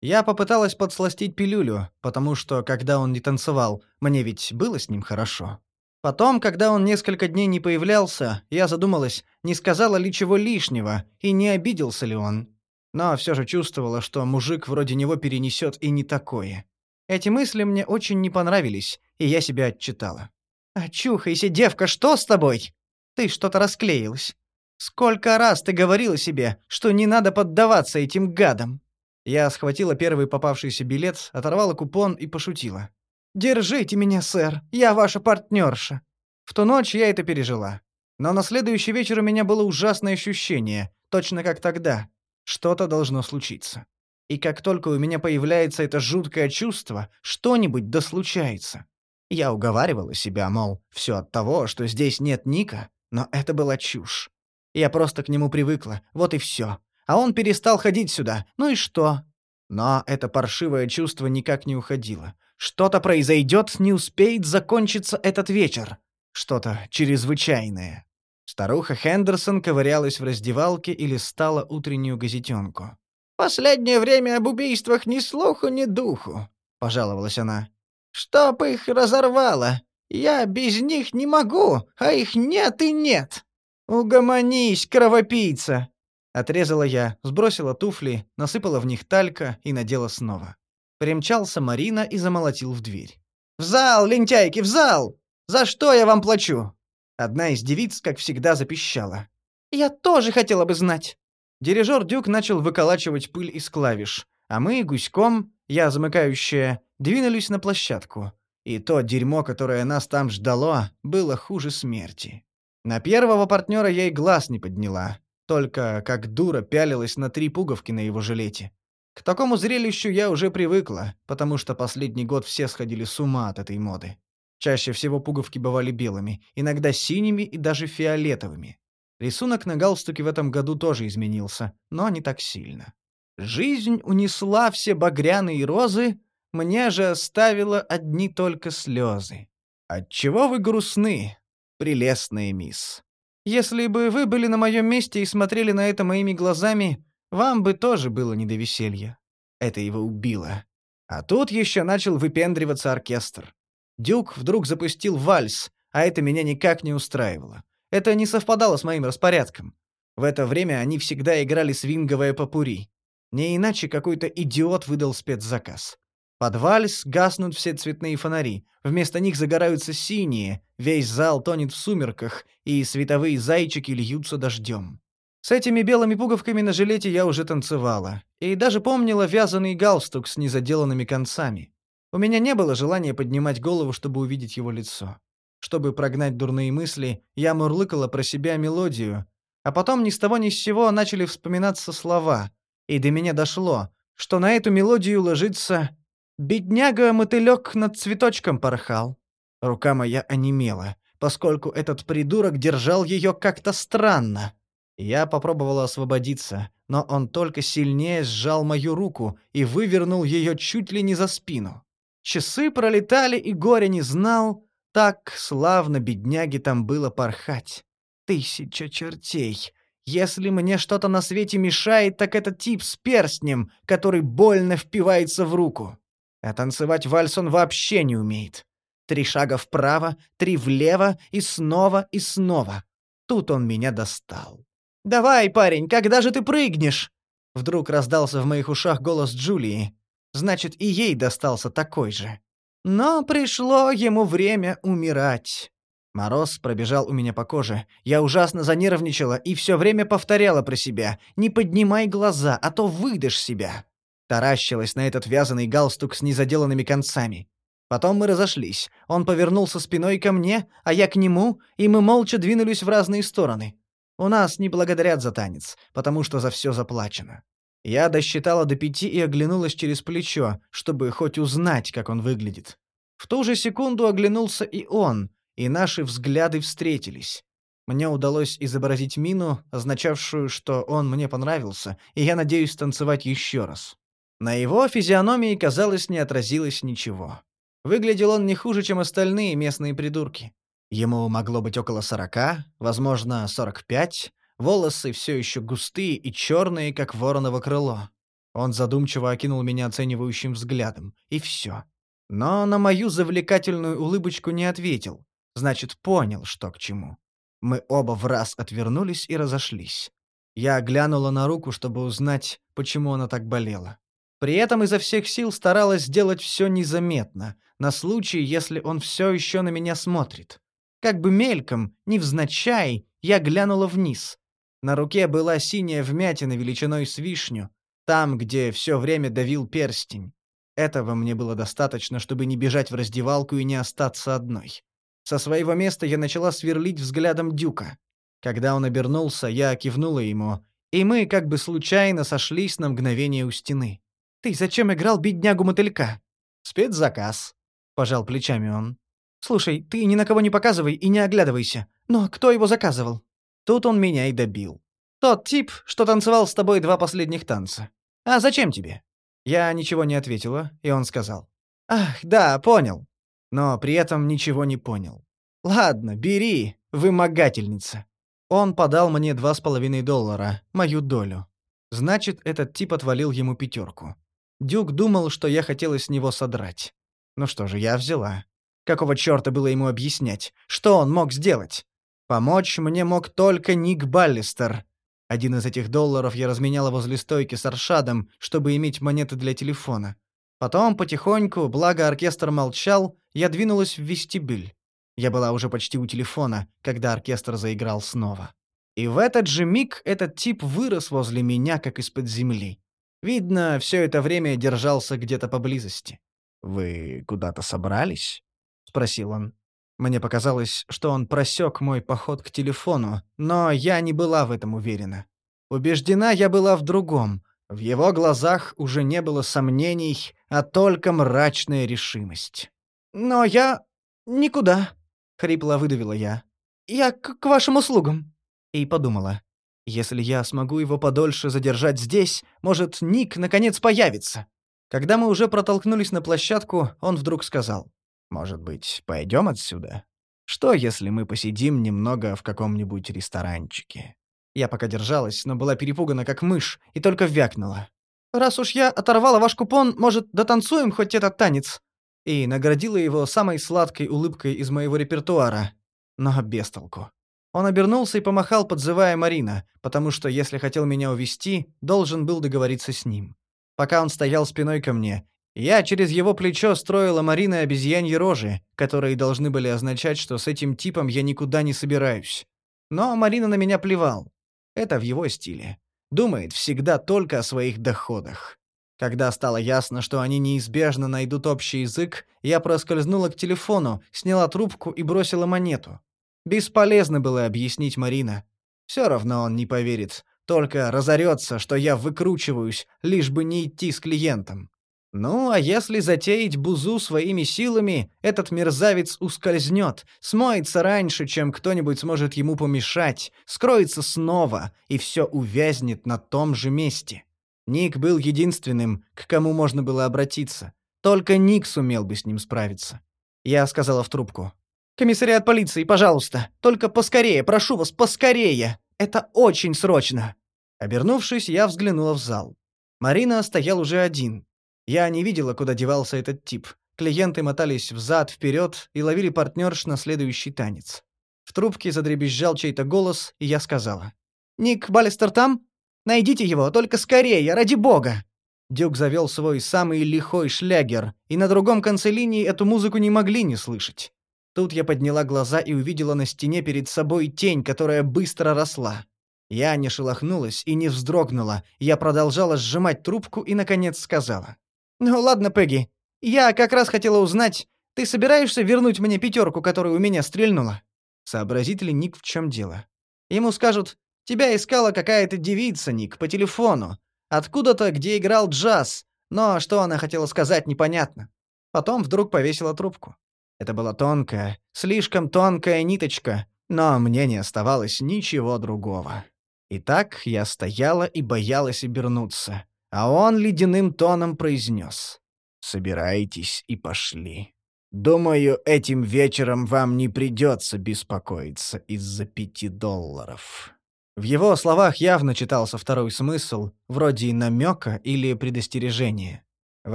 я попыталась подсластить пилюлю, потому что, когда он не танцевал, мне ведь было с ним хорошо. Потом, когда он несколько дней не появлялся, я задумалась, не сказала ли чего лишнего и не обиделся ли он. Но все же чувствовала, что мужик вроде него перенесет и не такое. Эти мысли мне очень не понравились, и я себя отчитала. «Очухайся, девка, что с тобой? Ты что-то расклеилась. Сколько раз ты говорила себе, что не надо поддаваться этим гадам?» Я схватила первый попавшийся билет, оторвала купон и пошутила. «Держите меня, сэр, я ваша партнерша». В ту ночь я это пережила. Но на следующий вечер у меня было ужасное ощущение, точно как тогда. Что-то должно случиться. И как только у меня появляется это жуткое чувство, что-нибудь да случается. Я уговаривала себя, мол, все от того, что здесь нет Ника, но это была чушь. Я просто к нему привыкла, вот и все. А он перестал ходить сюда, ну и что? Но это паршивое чувство никак не уходило. Что-то произойдет, не успеет закончиться этот вечер. Что-то чрезвычайное. Старуха Хендерсон ковырялась в раздевалке и листала утреннюю газетенку. «Последнее время об убийствах ни слуху, ни духу», — пожаловалась она. «Чтоб их разорвало! Я без них не могу, а их нет и нет!» «Угомонись, кровопийца!» Отрезала я, сбросила туфли, насыпала в них талька и надела снова. Примчался Марина и замолотил в дверь. «В зал, лентяйки, в зал! За что я вам плачу?» Одна из девиц, как всегда, запищала. «Я тоже хотела бы знать!» Дирижер Дюк начал выколачивать пыль из клавиш, а мы, гуськом, я замыкающая, двинулись на площадку. И то дерьмо, которое нас там ждало, было хуже смерти. На первого партнера я и глаз не подняла, только как дура пялилась на три пуговки на его жилете. К такому зрелищу я уже привыкла, потому что последний год все сходили с ума от этой моды. Чаще всего пуговки бывали белыми, иногда синими и даже фиолетовыми. Рисунок на галстуке в этом году тоже изменился, но не так сильно. Жизнь унесла все багряные розы, мне же оставила одни только слезы. Отчего вы грустны, прелестная мисс? Если бы вы были на моем месте и смотрели на это моими глазами, вам бы тоже было не до веселья. Это его убило. А тут еще начал выпендриваться оркестр. Дюк вдруг запустил вальс, а это меня никак не устраивало. Это не совпадало с моим распорядком. В это время они всегда играли свинговое попури. Не иначе какой-то идиот выдал спецзаказ. Под вальс гаснут все цветные фонари, вместо них загораются синие, весь зал тонет в сумерках, и световые зайчики льются дождем. С этими белыми пуговками на жилете я уже танцевала, и даже помнила вязаный галстук с незаделанными концами. У меня не было желания поднимать голову, чтобы увидеть его лицо. Чтобы прогнать дурные мысли, я мурлыкала про себя мелодию, а потом ни с того ни с сего начали вспоминаться слова, и до меня дошло, что на эту мелодию ложится «Бедняга-мотылёк над цветочком порхал». Рука моя онемела, поскольку этот придурок держал ее как-то странно. Я попробовала освободиться, но он только сильнее сжал мою руку и вывернул ее чуть ли не за спину. Часы пролетали, и горе не знал, так славно бедняге там было порхать. Тысяча чертей. Если мне что-то на свете мешает, так это тип с перстнем, который больно впивается в руку. А танцевать вальс он вообще не умеет. Три шага вправо, три влево и снова и снова. Тут он меня достал. «Давай, парень, когда же ты прыгнешь?» Вдруг раздался в моих ушах голос Джулии. Значит, и ей достался такой же. Но пришло ему время умирать. Мороз пробежал у меня по коже. Я ужасно занервничала и все время повторяла про себя. «Не поднимай глаза, а то выдашь себя». Таращилась на этот вязаный галстук с незаделанными концами. Потом мы разошлись. Он повернулся спиной ко мне, а я к нему, и мы молча двинулись в разные стороны. У нас не благодарят за танец, потому что за все заплачено. Я досчитала до пяти и оглянулась через плечо, чтобы хоть узнать, как он выглядит. В ту же секунду оглянулся и он, и наши взгляды встретились. Мне удалось изобразить мину, означавшую, что он мне понравился, и я надеюсь танцевать еще раз. На его физиономии, казалось, не отразилось ничего. Выглядел он не хуже, чем остальные местные придурки. Ему могло быть около сорока, возможно, сорок пять, волосы все еще густые и черные, как вороново крыло. Он задумчиво окинул меня оценивающим взглядом, и все. Но на мою завлекательную улыбочку не ответил. Значит, понял, что к чему. Мы оба в раз отвернулись и разошлись. Я глянула на руку, чтобы узнать, почему она так болела. При этом изо всех сил старалась сделать все незаметно, на случай, если он все еще на меня смотрит. Как бы мельком, невзначай, я глянула вниз. На руке была синяя вмятина величиной с вишню, там, где все время давил перстень. Этого мне было достаточно, чтобы не бежать в раздевалку и не остаться одной. Со своего места я начала сверлить взглядом Дюка. Когда он обернулся, я кивнула ему, и мы как бы случайно сошлись на мгновение у стены. «Ты зачем играл беднягу-мотылька?» «Спецзаказ», — пожал плечами он. «Слушай, ты ни на кого не показывай и не оглядывайся. Но кто его заказывал?» Тут он меня и добил. «Тот тип, что танцевал с тобой два последних танца. А зачем тебе?» Я ничего не ответила, и он сказал. «Ах, да, понял». Но при этом ничего не понял. «Ладно, бери, вымогательница». Он подал мне два с половиной доллара, мою долю. Значит, этот тип отвалил ему пятерку. Дюк думал, что я хотела с него содрать. Ну что же, я взяла. Какого чёрта было ему объяснять? Что он мог сделать? Помочь мне мог только Ник Баллистер. Один из этих долларов я разменяла возле стойки с Аршадом, чтобы иметь монеты для телефона. Потом потихоньку, благо оркестр молчал, я двинулась в вестибюль. Я была уже почти у телефона, когда оркестр заиграл снова. И в этот же миг этот тип вырос возле меня, как из-под земли. Видно, все это время держался где-то поблизости. «Вы куда-то собрались?» — спросил он. Мне показалось, что он просек мой поход к телефону, но я не была в этом уверена. Убеждена я была в другом. В его глазах уже не было сомнений, а только мрачная решимость. «Но я... никуда», — хрипло выдавила я. «Я к, к вашим услугам». И подумала, если я смогу его подольше задержать здесь, может, Ник наконец появится. Когда мы уже протолкнулись на площадку, он вдруг сказал. Может быть, пойдем отсюда? Что, если мы посидим немного в каком-нибудь ресторанчике? Я пока держалась, но была перепугана как мышь и только вякнула. «Раз уж я оторвала ваш купон, может, дотанцуем хоть этот танец?» И наградила его самой сладкой улыбкой из моего репертуара. Но без толку. Он обернулся и помахал, подзывая Марина, потому что, если хотел меня увести, должен был договориться с ним. Пока он стоял спиной ко мне, я через его плечо строила Марины обезьяньи рожи, которые должны были означать, что с этим типом я никуда не собираюсь. Но Марина на меня плевал. Это в его стиле. Думает всегда только о своих доходах. Когда стало ясно, что они неизбежно найдут общий язык, я проскользнула к телефону, сняла трубку и бросила монету. Бесполезно было объяснить Марина. Все равно он не поверит, только разорется, что я выкручиваюсь, лишь бы не идти с клиентом. Ну, а если затеять бузу своими силами, этот мерзавец ускользнет, смоется раньше, чем кто-нибудь сможет ему помешать, скроется снова, и все увязнет на том же месте. Ник был единственным, к кому можно было обратиться. Только Ник сумел бы с ним справиться. Я сказала в трубку. «Комиссариат полиции, пожалуйста, только поскорее, прошу вас, поскорее! Это очень срочно!» Обернувшись, я взглянула в зал. Марина стоял уже один, я не видела, куда девался этот тип. Клиенты мотались взад-вперед и ловили партнерш на следующий танец. В трубке задребезжал чей-то голос, и я сказала. «Ник Баллистер там? Найдите его, только скорее, ради бога!» Дюк завел свой самый лихой шлягер, и на другом конце линии эту музыку не могли не слышать. Тут я подняла глаза и увидела на стене перед собой тень, которая быстро росла. Я не шелохнулась и не вздрогнула, я продолжала сжимать трубку и, наконец, сказала. «Ну ладно, Пегги. Я как раз хотела узнать, ты собираешься вернуть мне пятерку, которая у меня стрельнула?» Сообразит ли Ник, в чем дело? Ему скажут, тебя искала какая-то девица, Ник, по телефону. Откуда-то, где играл джаз. Но что она хотела сказать, непонятно. Потом вдруг повесила трубку. Это была тонкая, слишком тонкая ниточка, но мне не оставалось ничего другого. Итак, я стояла и боялась обернуться. А он ледяным тоном произнес. «Собирайтесь и пошли. Думаю, этим вечером вам не придется беспокоиться из-за пяти долларов». В его словах явно читался второй смысл, вроде намека или предостережения. В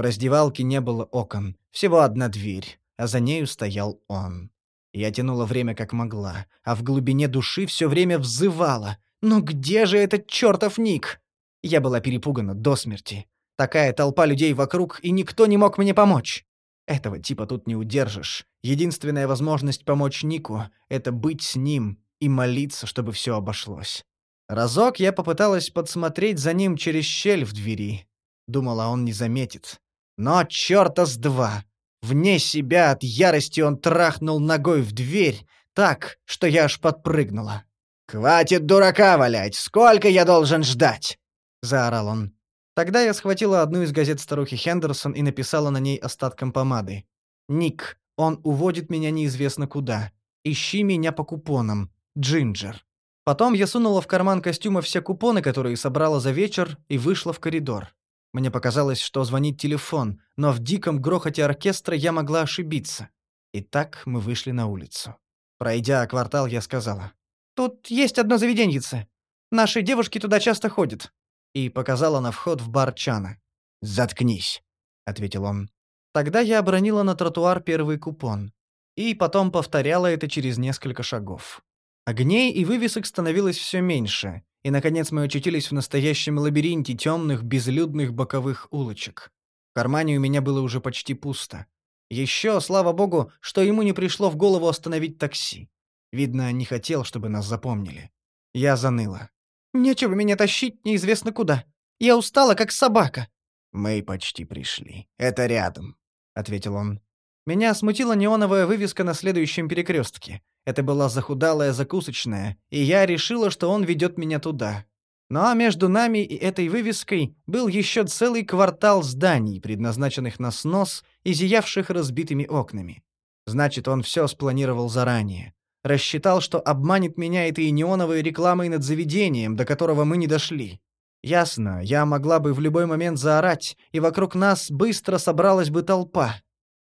раздевалке не было окон, всего одна дверь, а за нею стоял он. Я тянула время как могла, а в глубине души все время взывала. «Ну где же этот чертов Ник?» Я была перепугана до смерти. Такая толпа людей вокруг, и никто не мог мне помочь. Этого типа тут не удержишь. Единственная возможность помочь Нику — это быть с ним и молиться, чтобы все обошлось. Разок я попыталась подсмотреть за ним через щель в двери. Думала, он не заметит. Но чёрта с два! Вне себя от ярости он трахнул ногой в дверь, так, что я аж подпрыгнула. «Хватит дурака валять! Сколько я должен ждать?» — заорал он. Тогда я схватила одну из газет старухи Хендерсон и написала на ней остатком помады. «Ник, он уводит меня неизвестно куда. Ищи меня по купонам. Джинджер». Потом я сунула в карман костюма все купоны, которые собрала за вечер, и вышла в коридор. Мне показалось, что звонит телефон, но в диком грохоте оркестра я могла ошибиться. И так мы вышли на улицу. Пройдя квартал, я сказала. «Тут есть одно заведеньице. Наши девушки туда часто ходят». И показала на вход в бар Чана. «Заткнись», — ответил он. Тогда я обронила на тротуар первый купон. И потом повторяла это через несколько шагов. Огней и вывесок становилось все меньше, и, наконец, мы очутились в настоящем лабиринте темных, безлюдных боковых улочек. В кармане у меня было уже почти пусто. Еще, слава богу, что ему не пришло в голову остановить такси. Видно, не хотел, чтобы нас запомнили. Я заныла. «Нечего меня тащить неизвестно куда. Я устала, как собака». «Мы почти пришли. Это рядом», — ответил он. Меня смутила неоновая вывеска на следующем перекрестке. Это была захудалая закусочная, и я решила, что он ведет меня туда. Но между нами и этой вывеской был еще целый квартал зданий, предназначенных на снос и зиявших разбитыми окнами. Значит, он все спланировал заранее. Рассчитал, что обманет меня этой неоновой рекламой над заведением, до которого мы не дошли. Ясно, я могла бы в любой момент заорать, и вокруг нас быстро собралась бы толпа.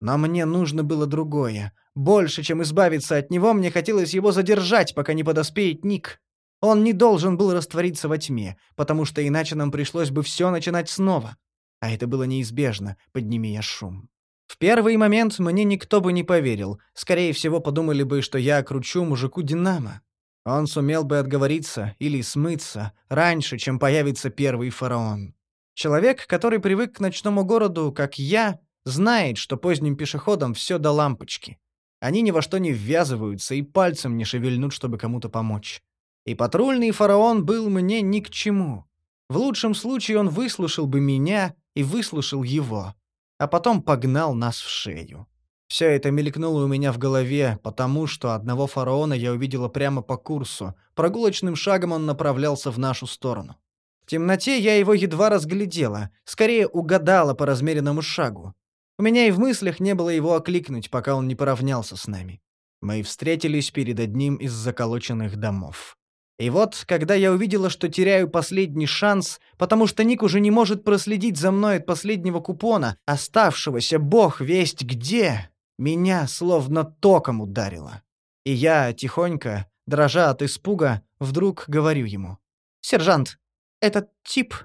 Но мне нужно было другое. Больше, чем избавиться от него, мне хотелось его задержать, пока не подоспеет Ник. Он не должен был раствориться во тьме, потому что иначе нам пришлось бы все начинать снова. А это было неизбежно, подними я шум. В первый момент мне никто бы не поверил. Скорее всего, подумали бы, что я кручу мужику Динамо. Он сумел бы отговориться или смыться раньше, чем появится первый фараон. Человек, который привык к ночному городу, как я, знает, что поздним пешеходам все до лампочки. Они ни во что не ввязываются и пальцем не шевельнут, чтобы кому-то помочь. И патрульный фараон был мне ни к чему. В лучшем случае он выслушал бы меня и выслушал его, а потом погнал нас в шею. Все это мелькнуло у меня в голове, потому что одного фараона я увидела прямо по курсу. Прогулочным шагом он направлялся в нашу сторону. В темноте я его едва разглядела, скорее угадала по размеренному шагу. У меня и в мыслях не было его окликнуть, пока он не поравнялся с нами. Мы встретились перед одним из заколоченных домов. И вот, когда я увидела, что теряю последний шанс, потому что Ник уже не может проследить за мной от последнего купона, оставшегося бог весть где, меня словно током ударило. И я тихонько, дрожа от испуга, вдруг говорю ему. «Сержант, этот тип...»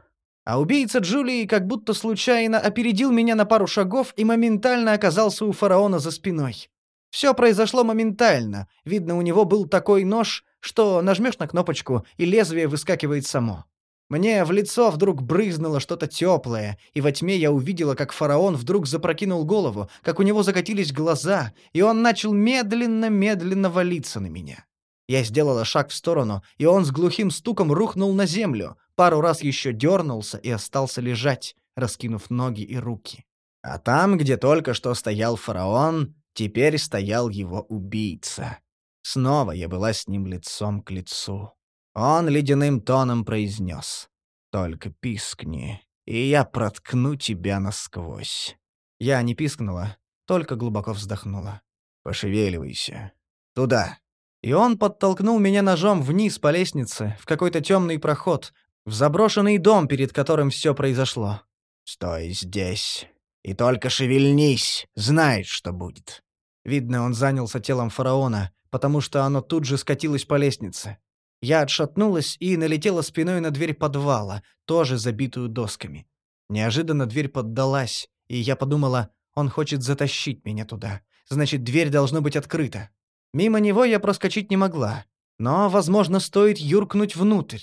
А убийца Джулии как будто случайно опередил меня на пару шагов и моментально оказался у фараона за спиной. Все произошло моментально. Видно, у него был такой нож, что нажмешь на кнопочку, и лезвие выскакивает само. Мне в лицо вдруг брызнуло что-то теплое, и во тьме я увидела, как фараон вдруг запрокинул голову, как у него закатились глаза, и он начал медленно-медленно валиться на меня. Я сделала шаг в сторону, и он с глухим стуком рухнул на землю, пару раз еще дернулся и остался лежать, раскинув ноги и руки. А там, где только что стоял фараон, теперь стоял его убийца. Снова я была с ним лицом к лицу. Он ледяным тоном произнес. «Только пискни, и я проткну тебя насквозь». Я не пискнула, только глубоко вздохнула. «Пошевеливайся. Туда». И он подтолкнул меня ножом вниз по лестнице, в какой-то темный проход, в заброшенный дом, перед которым все произошло. «Стой здесь. И только шевельнись. Знаешь, что будет». Видно, он занялся телом фараона, потому что оно тут же скатилось по лестнице. Я отшатнулась и налетела спиной на дверь подвала, тоже забитую досками. Неожиданно дверь поддалась, и я подумала, он хочет затащить меня туда. Значит, дверь должна быть открыта. Мимо него я проскочить не могла. Но, возможно, стоит юркнуть внутрь.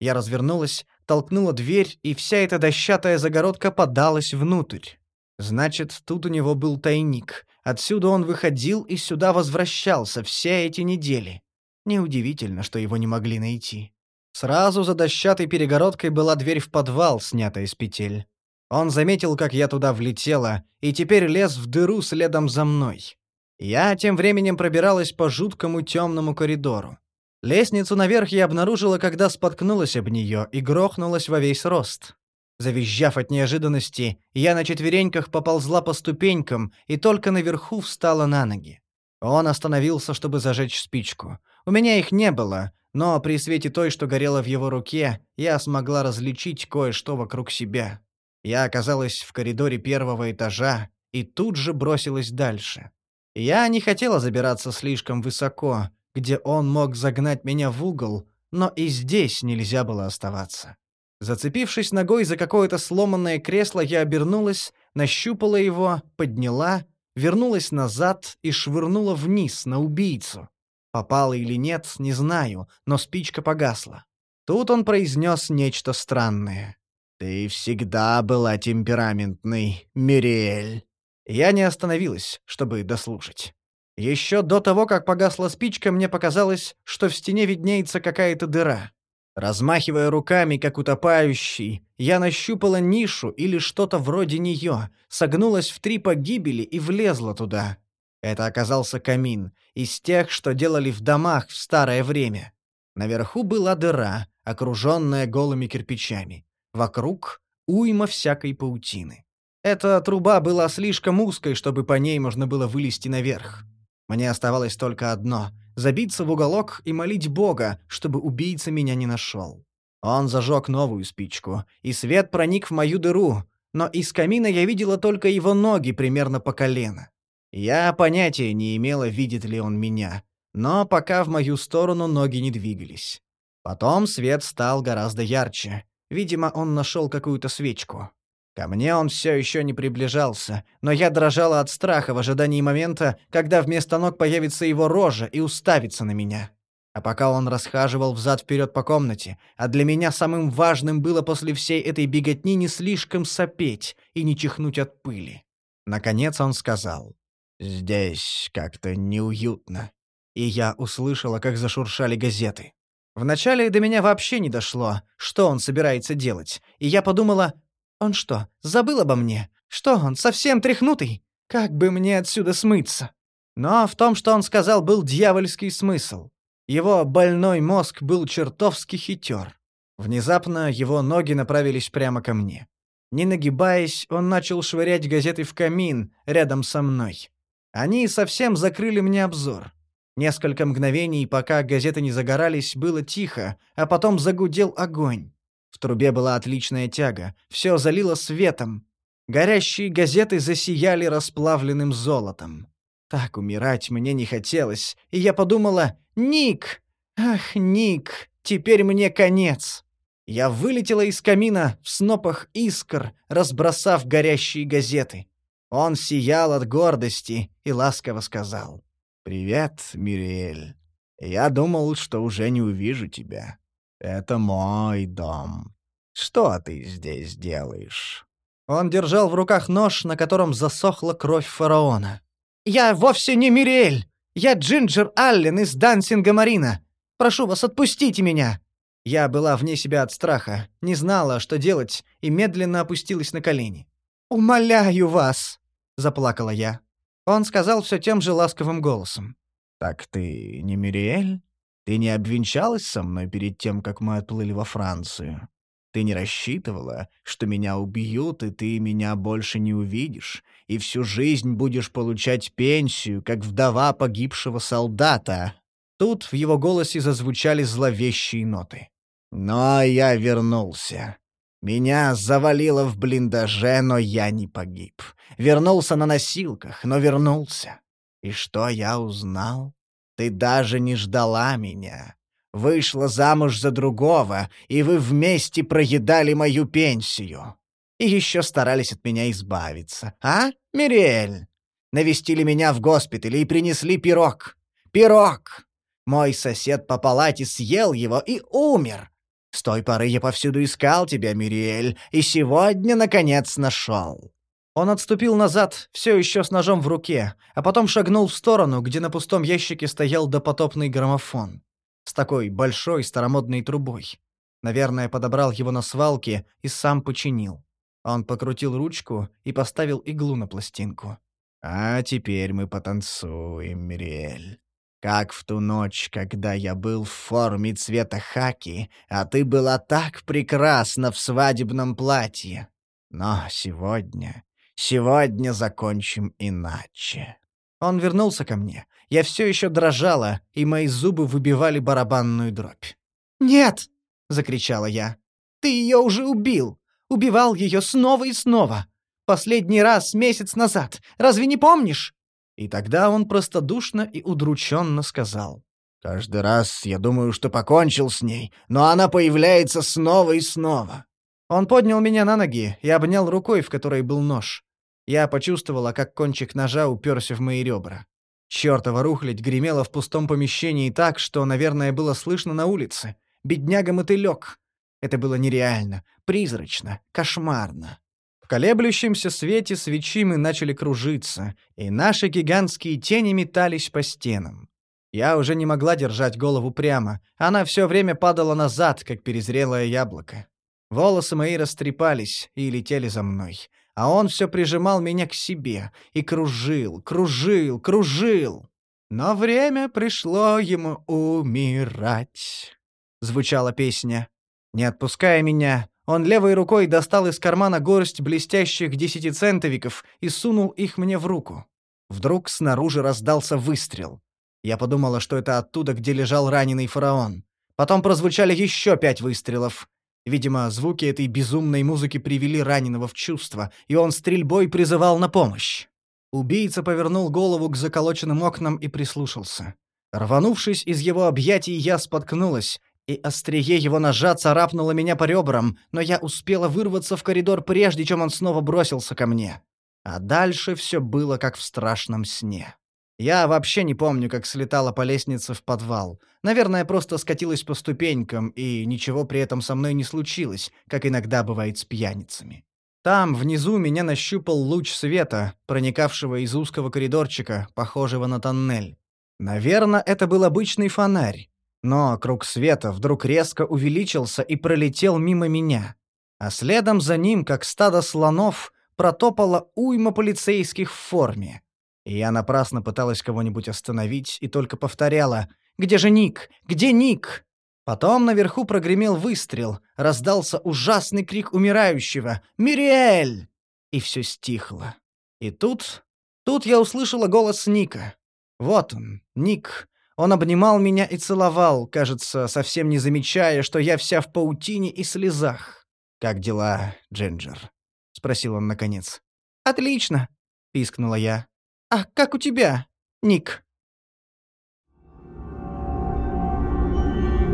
Я развернулась, толкнула дверь, и вся эта дощатая загородка подалась внутрь. Значит, тут у него был тайник. Отсюда он выходил и сюда возвращался все эти недели. Неудивительно, что его не могли найти. Сразу за дощатой перегородкой была дверь в подвал, снятая с петель. Он заметил, как я туда влетела, и теперь лез в дыру следом за мной. Я тем временем пробиралась по жуткому темному коридору. Лестницу наверх я обнаружила, когда споткнулась об нее и грохнулась во весь рост. Завизжав от неожиданности, я на четвереньках поползла по ступенькам и только наверху встала на ноги. Он остановился, чтобы зажечь спичку. У меня их не было, но при свете той, что горела в его руке, я смогла различить кое-что вокруг себя. Я оказалась в коридоре первого этажа и тут же бросилась дальше. Я не хотела забираться слишком высоко, где он мог загнать меня в угол, но и здесь нельзя было оставаться. Зацепившись ногой за какое-то сломанное кресло, я обернулась, нащупала его, подняла, вернулась назад и швырнула вниз на убийцу. Попала или нет, не знаю, но спичка погасла. Тут он произнес нечто странное. «Ты всегда была темпераментной, Мириэль». Я не остановилась, чтобы дослушать. Еще до того, как погасла спичка, мне показалось, что в стене виднеется какая-то дыра. Размахивая руками, как утопающий, я нащупала нишу или что-то вроде нее, согнулась в три погибели и влезла туда. Это оказался камин, из тех, что делали в домах в старое время. Наверху была дыра, окруженная голыми кирпичами. Вокруг — уйма всякой паутины. Эта труба была слишком узкой, чтобы по ней можно было вылезти наверх. Мне оставалось только одно — забиться в уголок и молить Бога, чтобы убийца меня не нашел. Он зажег новую спичку, и свет проник в мою дыру, но из камина я видела только его ноги примерно по колено. Я понятия не имела, видит ли он меня, но пока в мою сторону ноги не двигались. Потом свет стал гораздо ярче. Видимо, он нашел какую-то свечку. Ко мне он все еще не приближался, но я дрожала от страха в ожидании момента, когда вместо ног появится его рожа и уставится на меня. А пока он расхаживал взад-вперед по комнате, а для меня самым важным было после всей этой беготни не слишком сопеть и не чихнуть от пыли. Наконец он сказал, «Здесь как-то неуютно». И я услышала, как зашуршали газеты. Вначале до меня вообще не дошло, что он собирается делать, и я подумала, он что, забыл обо мне? Что он, совсем тряхнутый? Как бы мне отсюда смыться? Но в том, что он сказал, был дьявольский смысл. Его больной мозг был чертовски хитер. Внезапно его ноги направились прямо ко мне. Не нагибаясь, он начал швырять газеты в камин рядом со мной. Они совсем закрыли мне обзор. Несколько мгновений, пока газеты не загорались, было тихо, а потом загудел огонь. В трубе была отличная тяга, все залило светом. Горящие газеты засияли расплавленным золотом. Так умирать мне не хотелось, и я подумала «Ник! Ах, Ник, теперь мне конец!» Я вылетела из камина в снопах искр, разбросав горящие газеты. Он сиял от гордости и ласково сказал «Привет, Мириэль. Я думал, что уже не увижу тебя. Это мой дом. Что ты здесь делаешь?» Он держал в руках нож, на котором засохла кровь фараона. «Я вовсе не Мириэль! Я Джинджер Аллен из Дансинга Марина! Прошу вас, отпустите меня!» Я была вне себя от страха, не знала, что делать, и медленно опустилась на колени. «Умоляю вас!» — заплакала я. Он сказал все тем же ласковым голосом. «Так ты не Мириэль?» Ты не обвенчалась со мной перед тем, как мы отплыли во Францию? Ты не рассчитывала, что меня убьют, и ты меня больше не увидишь, и всю жизнь будешь получать пенсию, как вдова погибшего солдата?» Тут в его голосе зазвучали зловещие ноты. «Но я вернулся. Меня завалило в блиндаже, но я не погиб. Вернулся на носилках, но вернулся. И что я узнал? Ты даже не ждала меня. Вышла замуж за другого, и вы вместе проедали мою пенсию. И еще старались от меня избавиться. А, Мириэль? Навестили меня в госпитале и принесли пирог. Пирог! Мой сосед по палате съел его и умер. С той поры я повсюду искал тебя, Мириэль, и сегодня, наконец, нашел. Он отступил назад, все еще с ножом в руке, а потом шагнул в сторону, где на пустом ящике стоял допотопный граммофон. С такой большой старомодной трубой. Наверное, подобрал его на свалке и сам починил. Он покрутил ручку и поставил иглу на пластинку. «А теперь мы потанцуем, Мириэль. Как в ту ночь, когда я был в форме цвета хаки, а ты была так прекрасна в свадебном платье. Но сегодня, сегодня закончим иначе». Он вернулся ко мне. Я все еще дрожала, и мои зубы выбивали барабанную дробь. «Нет!» — закричала я. «Ты ее уже убил! Убивал ее снова и снова! Последний раз месяц назад! Разве не помнишь?» И тогда он простодушно и удрученно сказал. «Каждый раз я думаю, что покончил с ней, но она появляется снова и снова». Он поднял меня на ноги и обнял рукой, в которой был нож. Я почувствовала, как кончик ножа уперся в мои ребра. Чёртова рухлядь гремела в пустом помещении так, что, наверное, было слышно на улице. Бедняга-мотылёк. Это было нереально, призрачно, кошмарно. В колеблющемся свете свечи мы начали кружиться, и наши гигантские тени метались по стенам. Я уже не могла держать голову прямо, она все время падала назад, как перезрелое яблоко. Волосы мои растрепались и летели за мной а он все прижимал меня к себе и кружил, кружил, кружил. Но время пришло ему умирать. Звучала песня. Не отпуская меня, он левой рукой достал из кармана горсть блестящих десятицентовиков и сунул их мне в руку. Вдруг снаружи раздался выстрел. Я подумала, что это оттуда, где лежал раненый фараон. Потом прозвучали еще пять выстрелов. Видимо, звуки этой безумной музыки привели раненого в чувство, и он стрельбой призывал на помощь. Убийца повернул голову к заколоченным окнам и прислушался. Рванувшись из его объятий, я споткнулась, и острие его ножа царапнуло меня по ребрам, но я успела вырваться в коридор, прежде чем он снова бросился ко мне. А дальше все было как в страшном сне. Я вообще не помню, как слетала по лестнице в подвал. Наверное, просто скатилась по ступенькам, и ничего при этом со мной не случилось, как иногда бывает с пьяницами. Там, внизу, меня нащупал луч света, проникавшего из узкого коридорчика, похожего на тоннель. Наверное, это был обычный фонарь. Но круг света вдруг резко увеличился и пролетел мимо меня. А следом за ним, как стадо слонов, протопала уйма полицейских в форме. Я напрасно пыталась кого-нибудь остановить и только повторяла «Где же Ник? Где Ник?» Потом наверху прогремел выстрел, раздался ужасный крик умирающего «Мириэль!» И все стихло. И тут... Тут я услышала голос Ника. Вот он, Ник. Он обнимал меня и целовал, кажется, совсем не замечая, что я вся в паутине и слезах. «Как дела, Джинджер?» — спросил он наконец. «Отлично», — пискнула я. «А как у тебя, Ник?»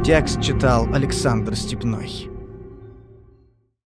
Текст читал Александр Степной.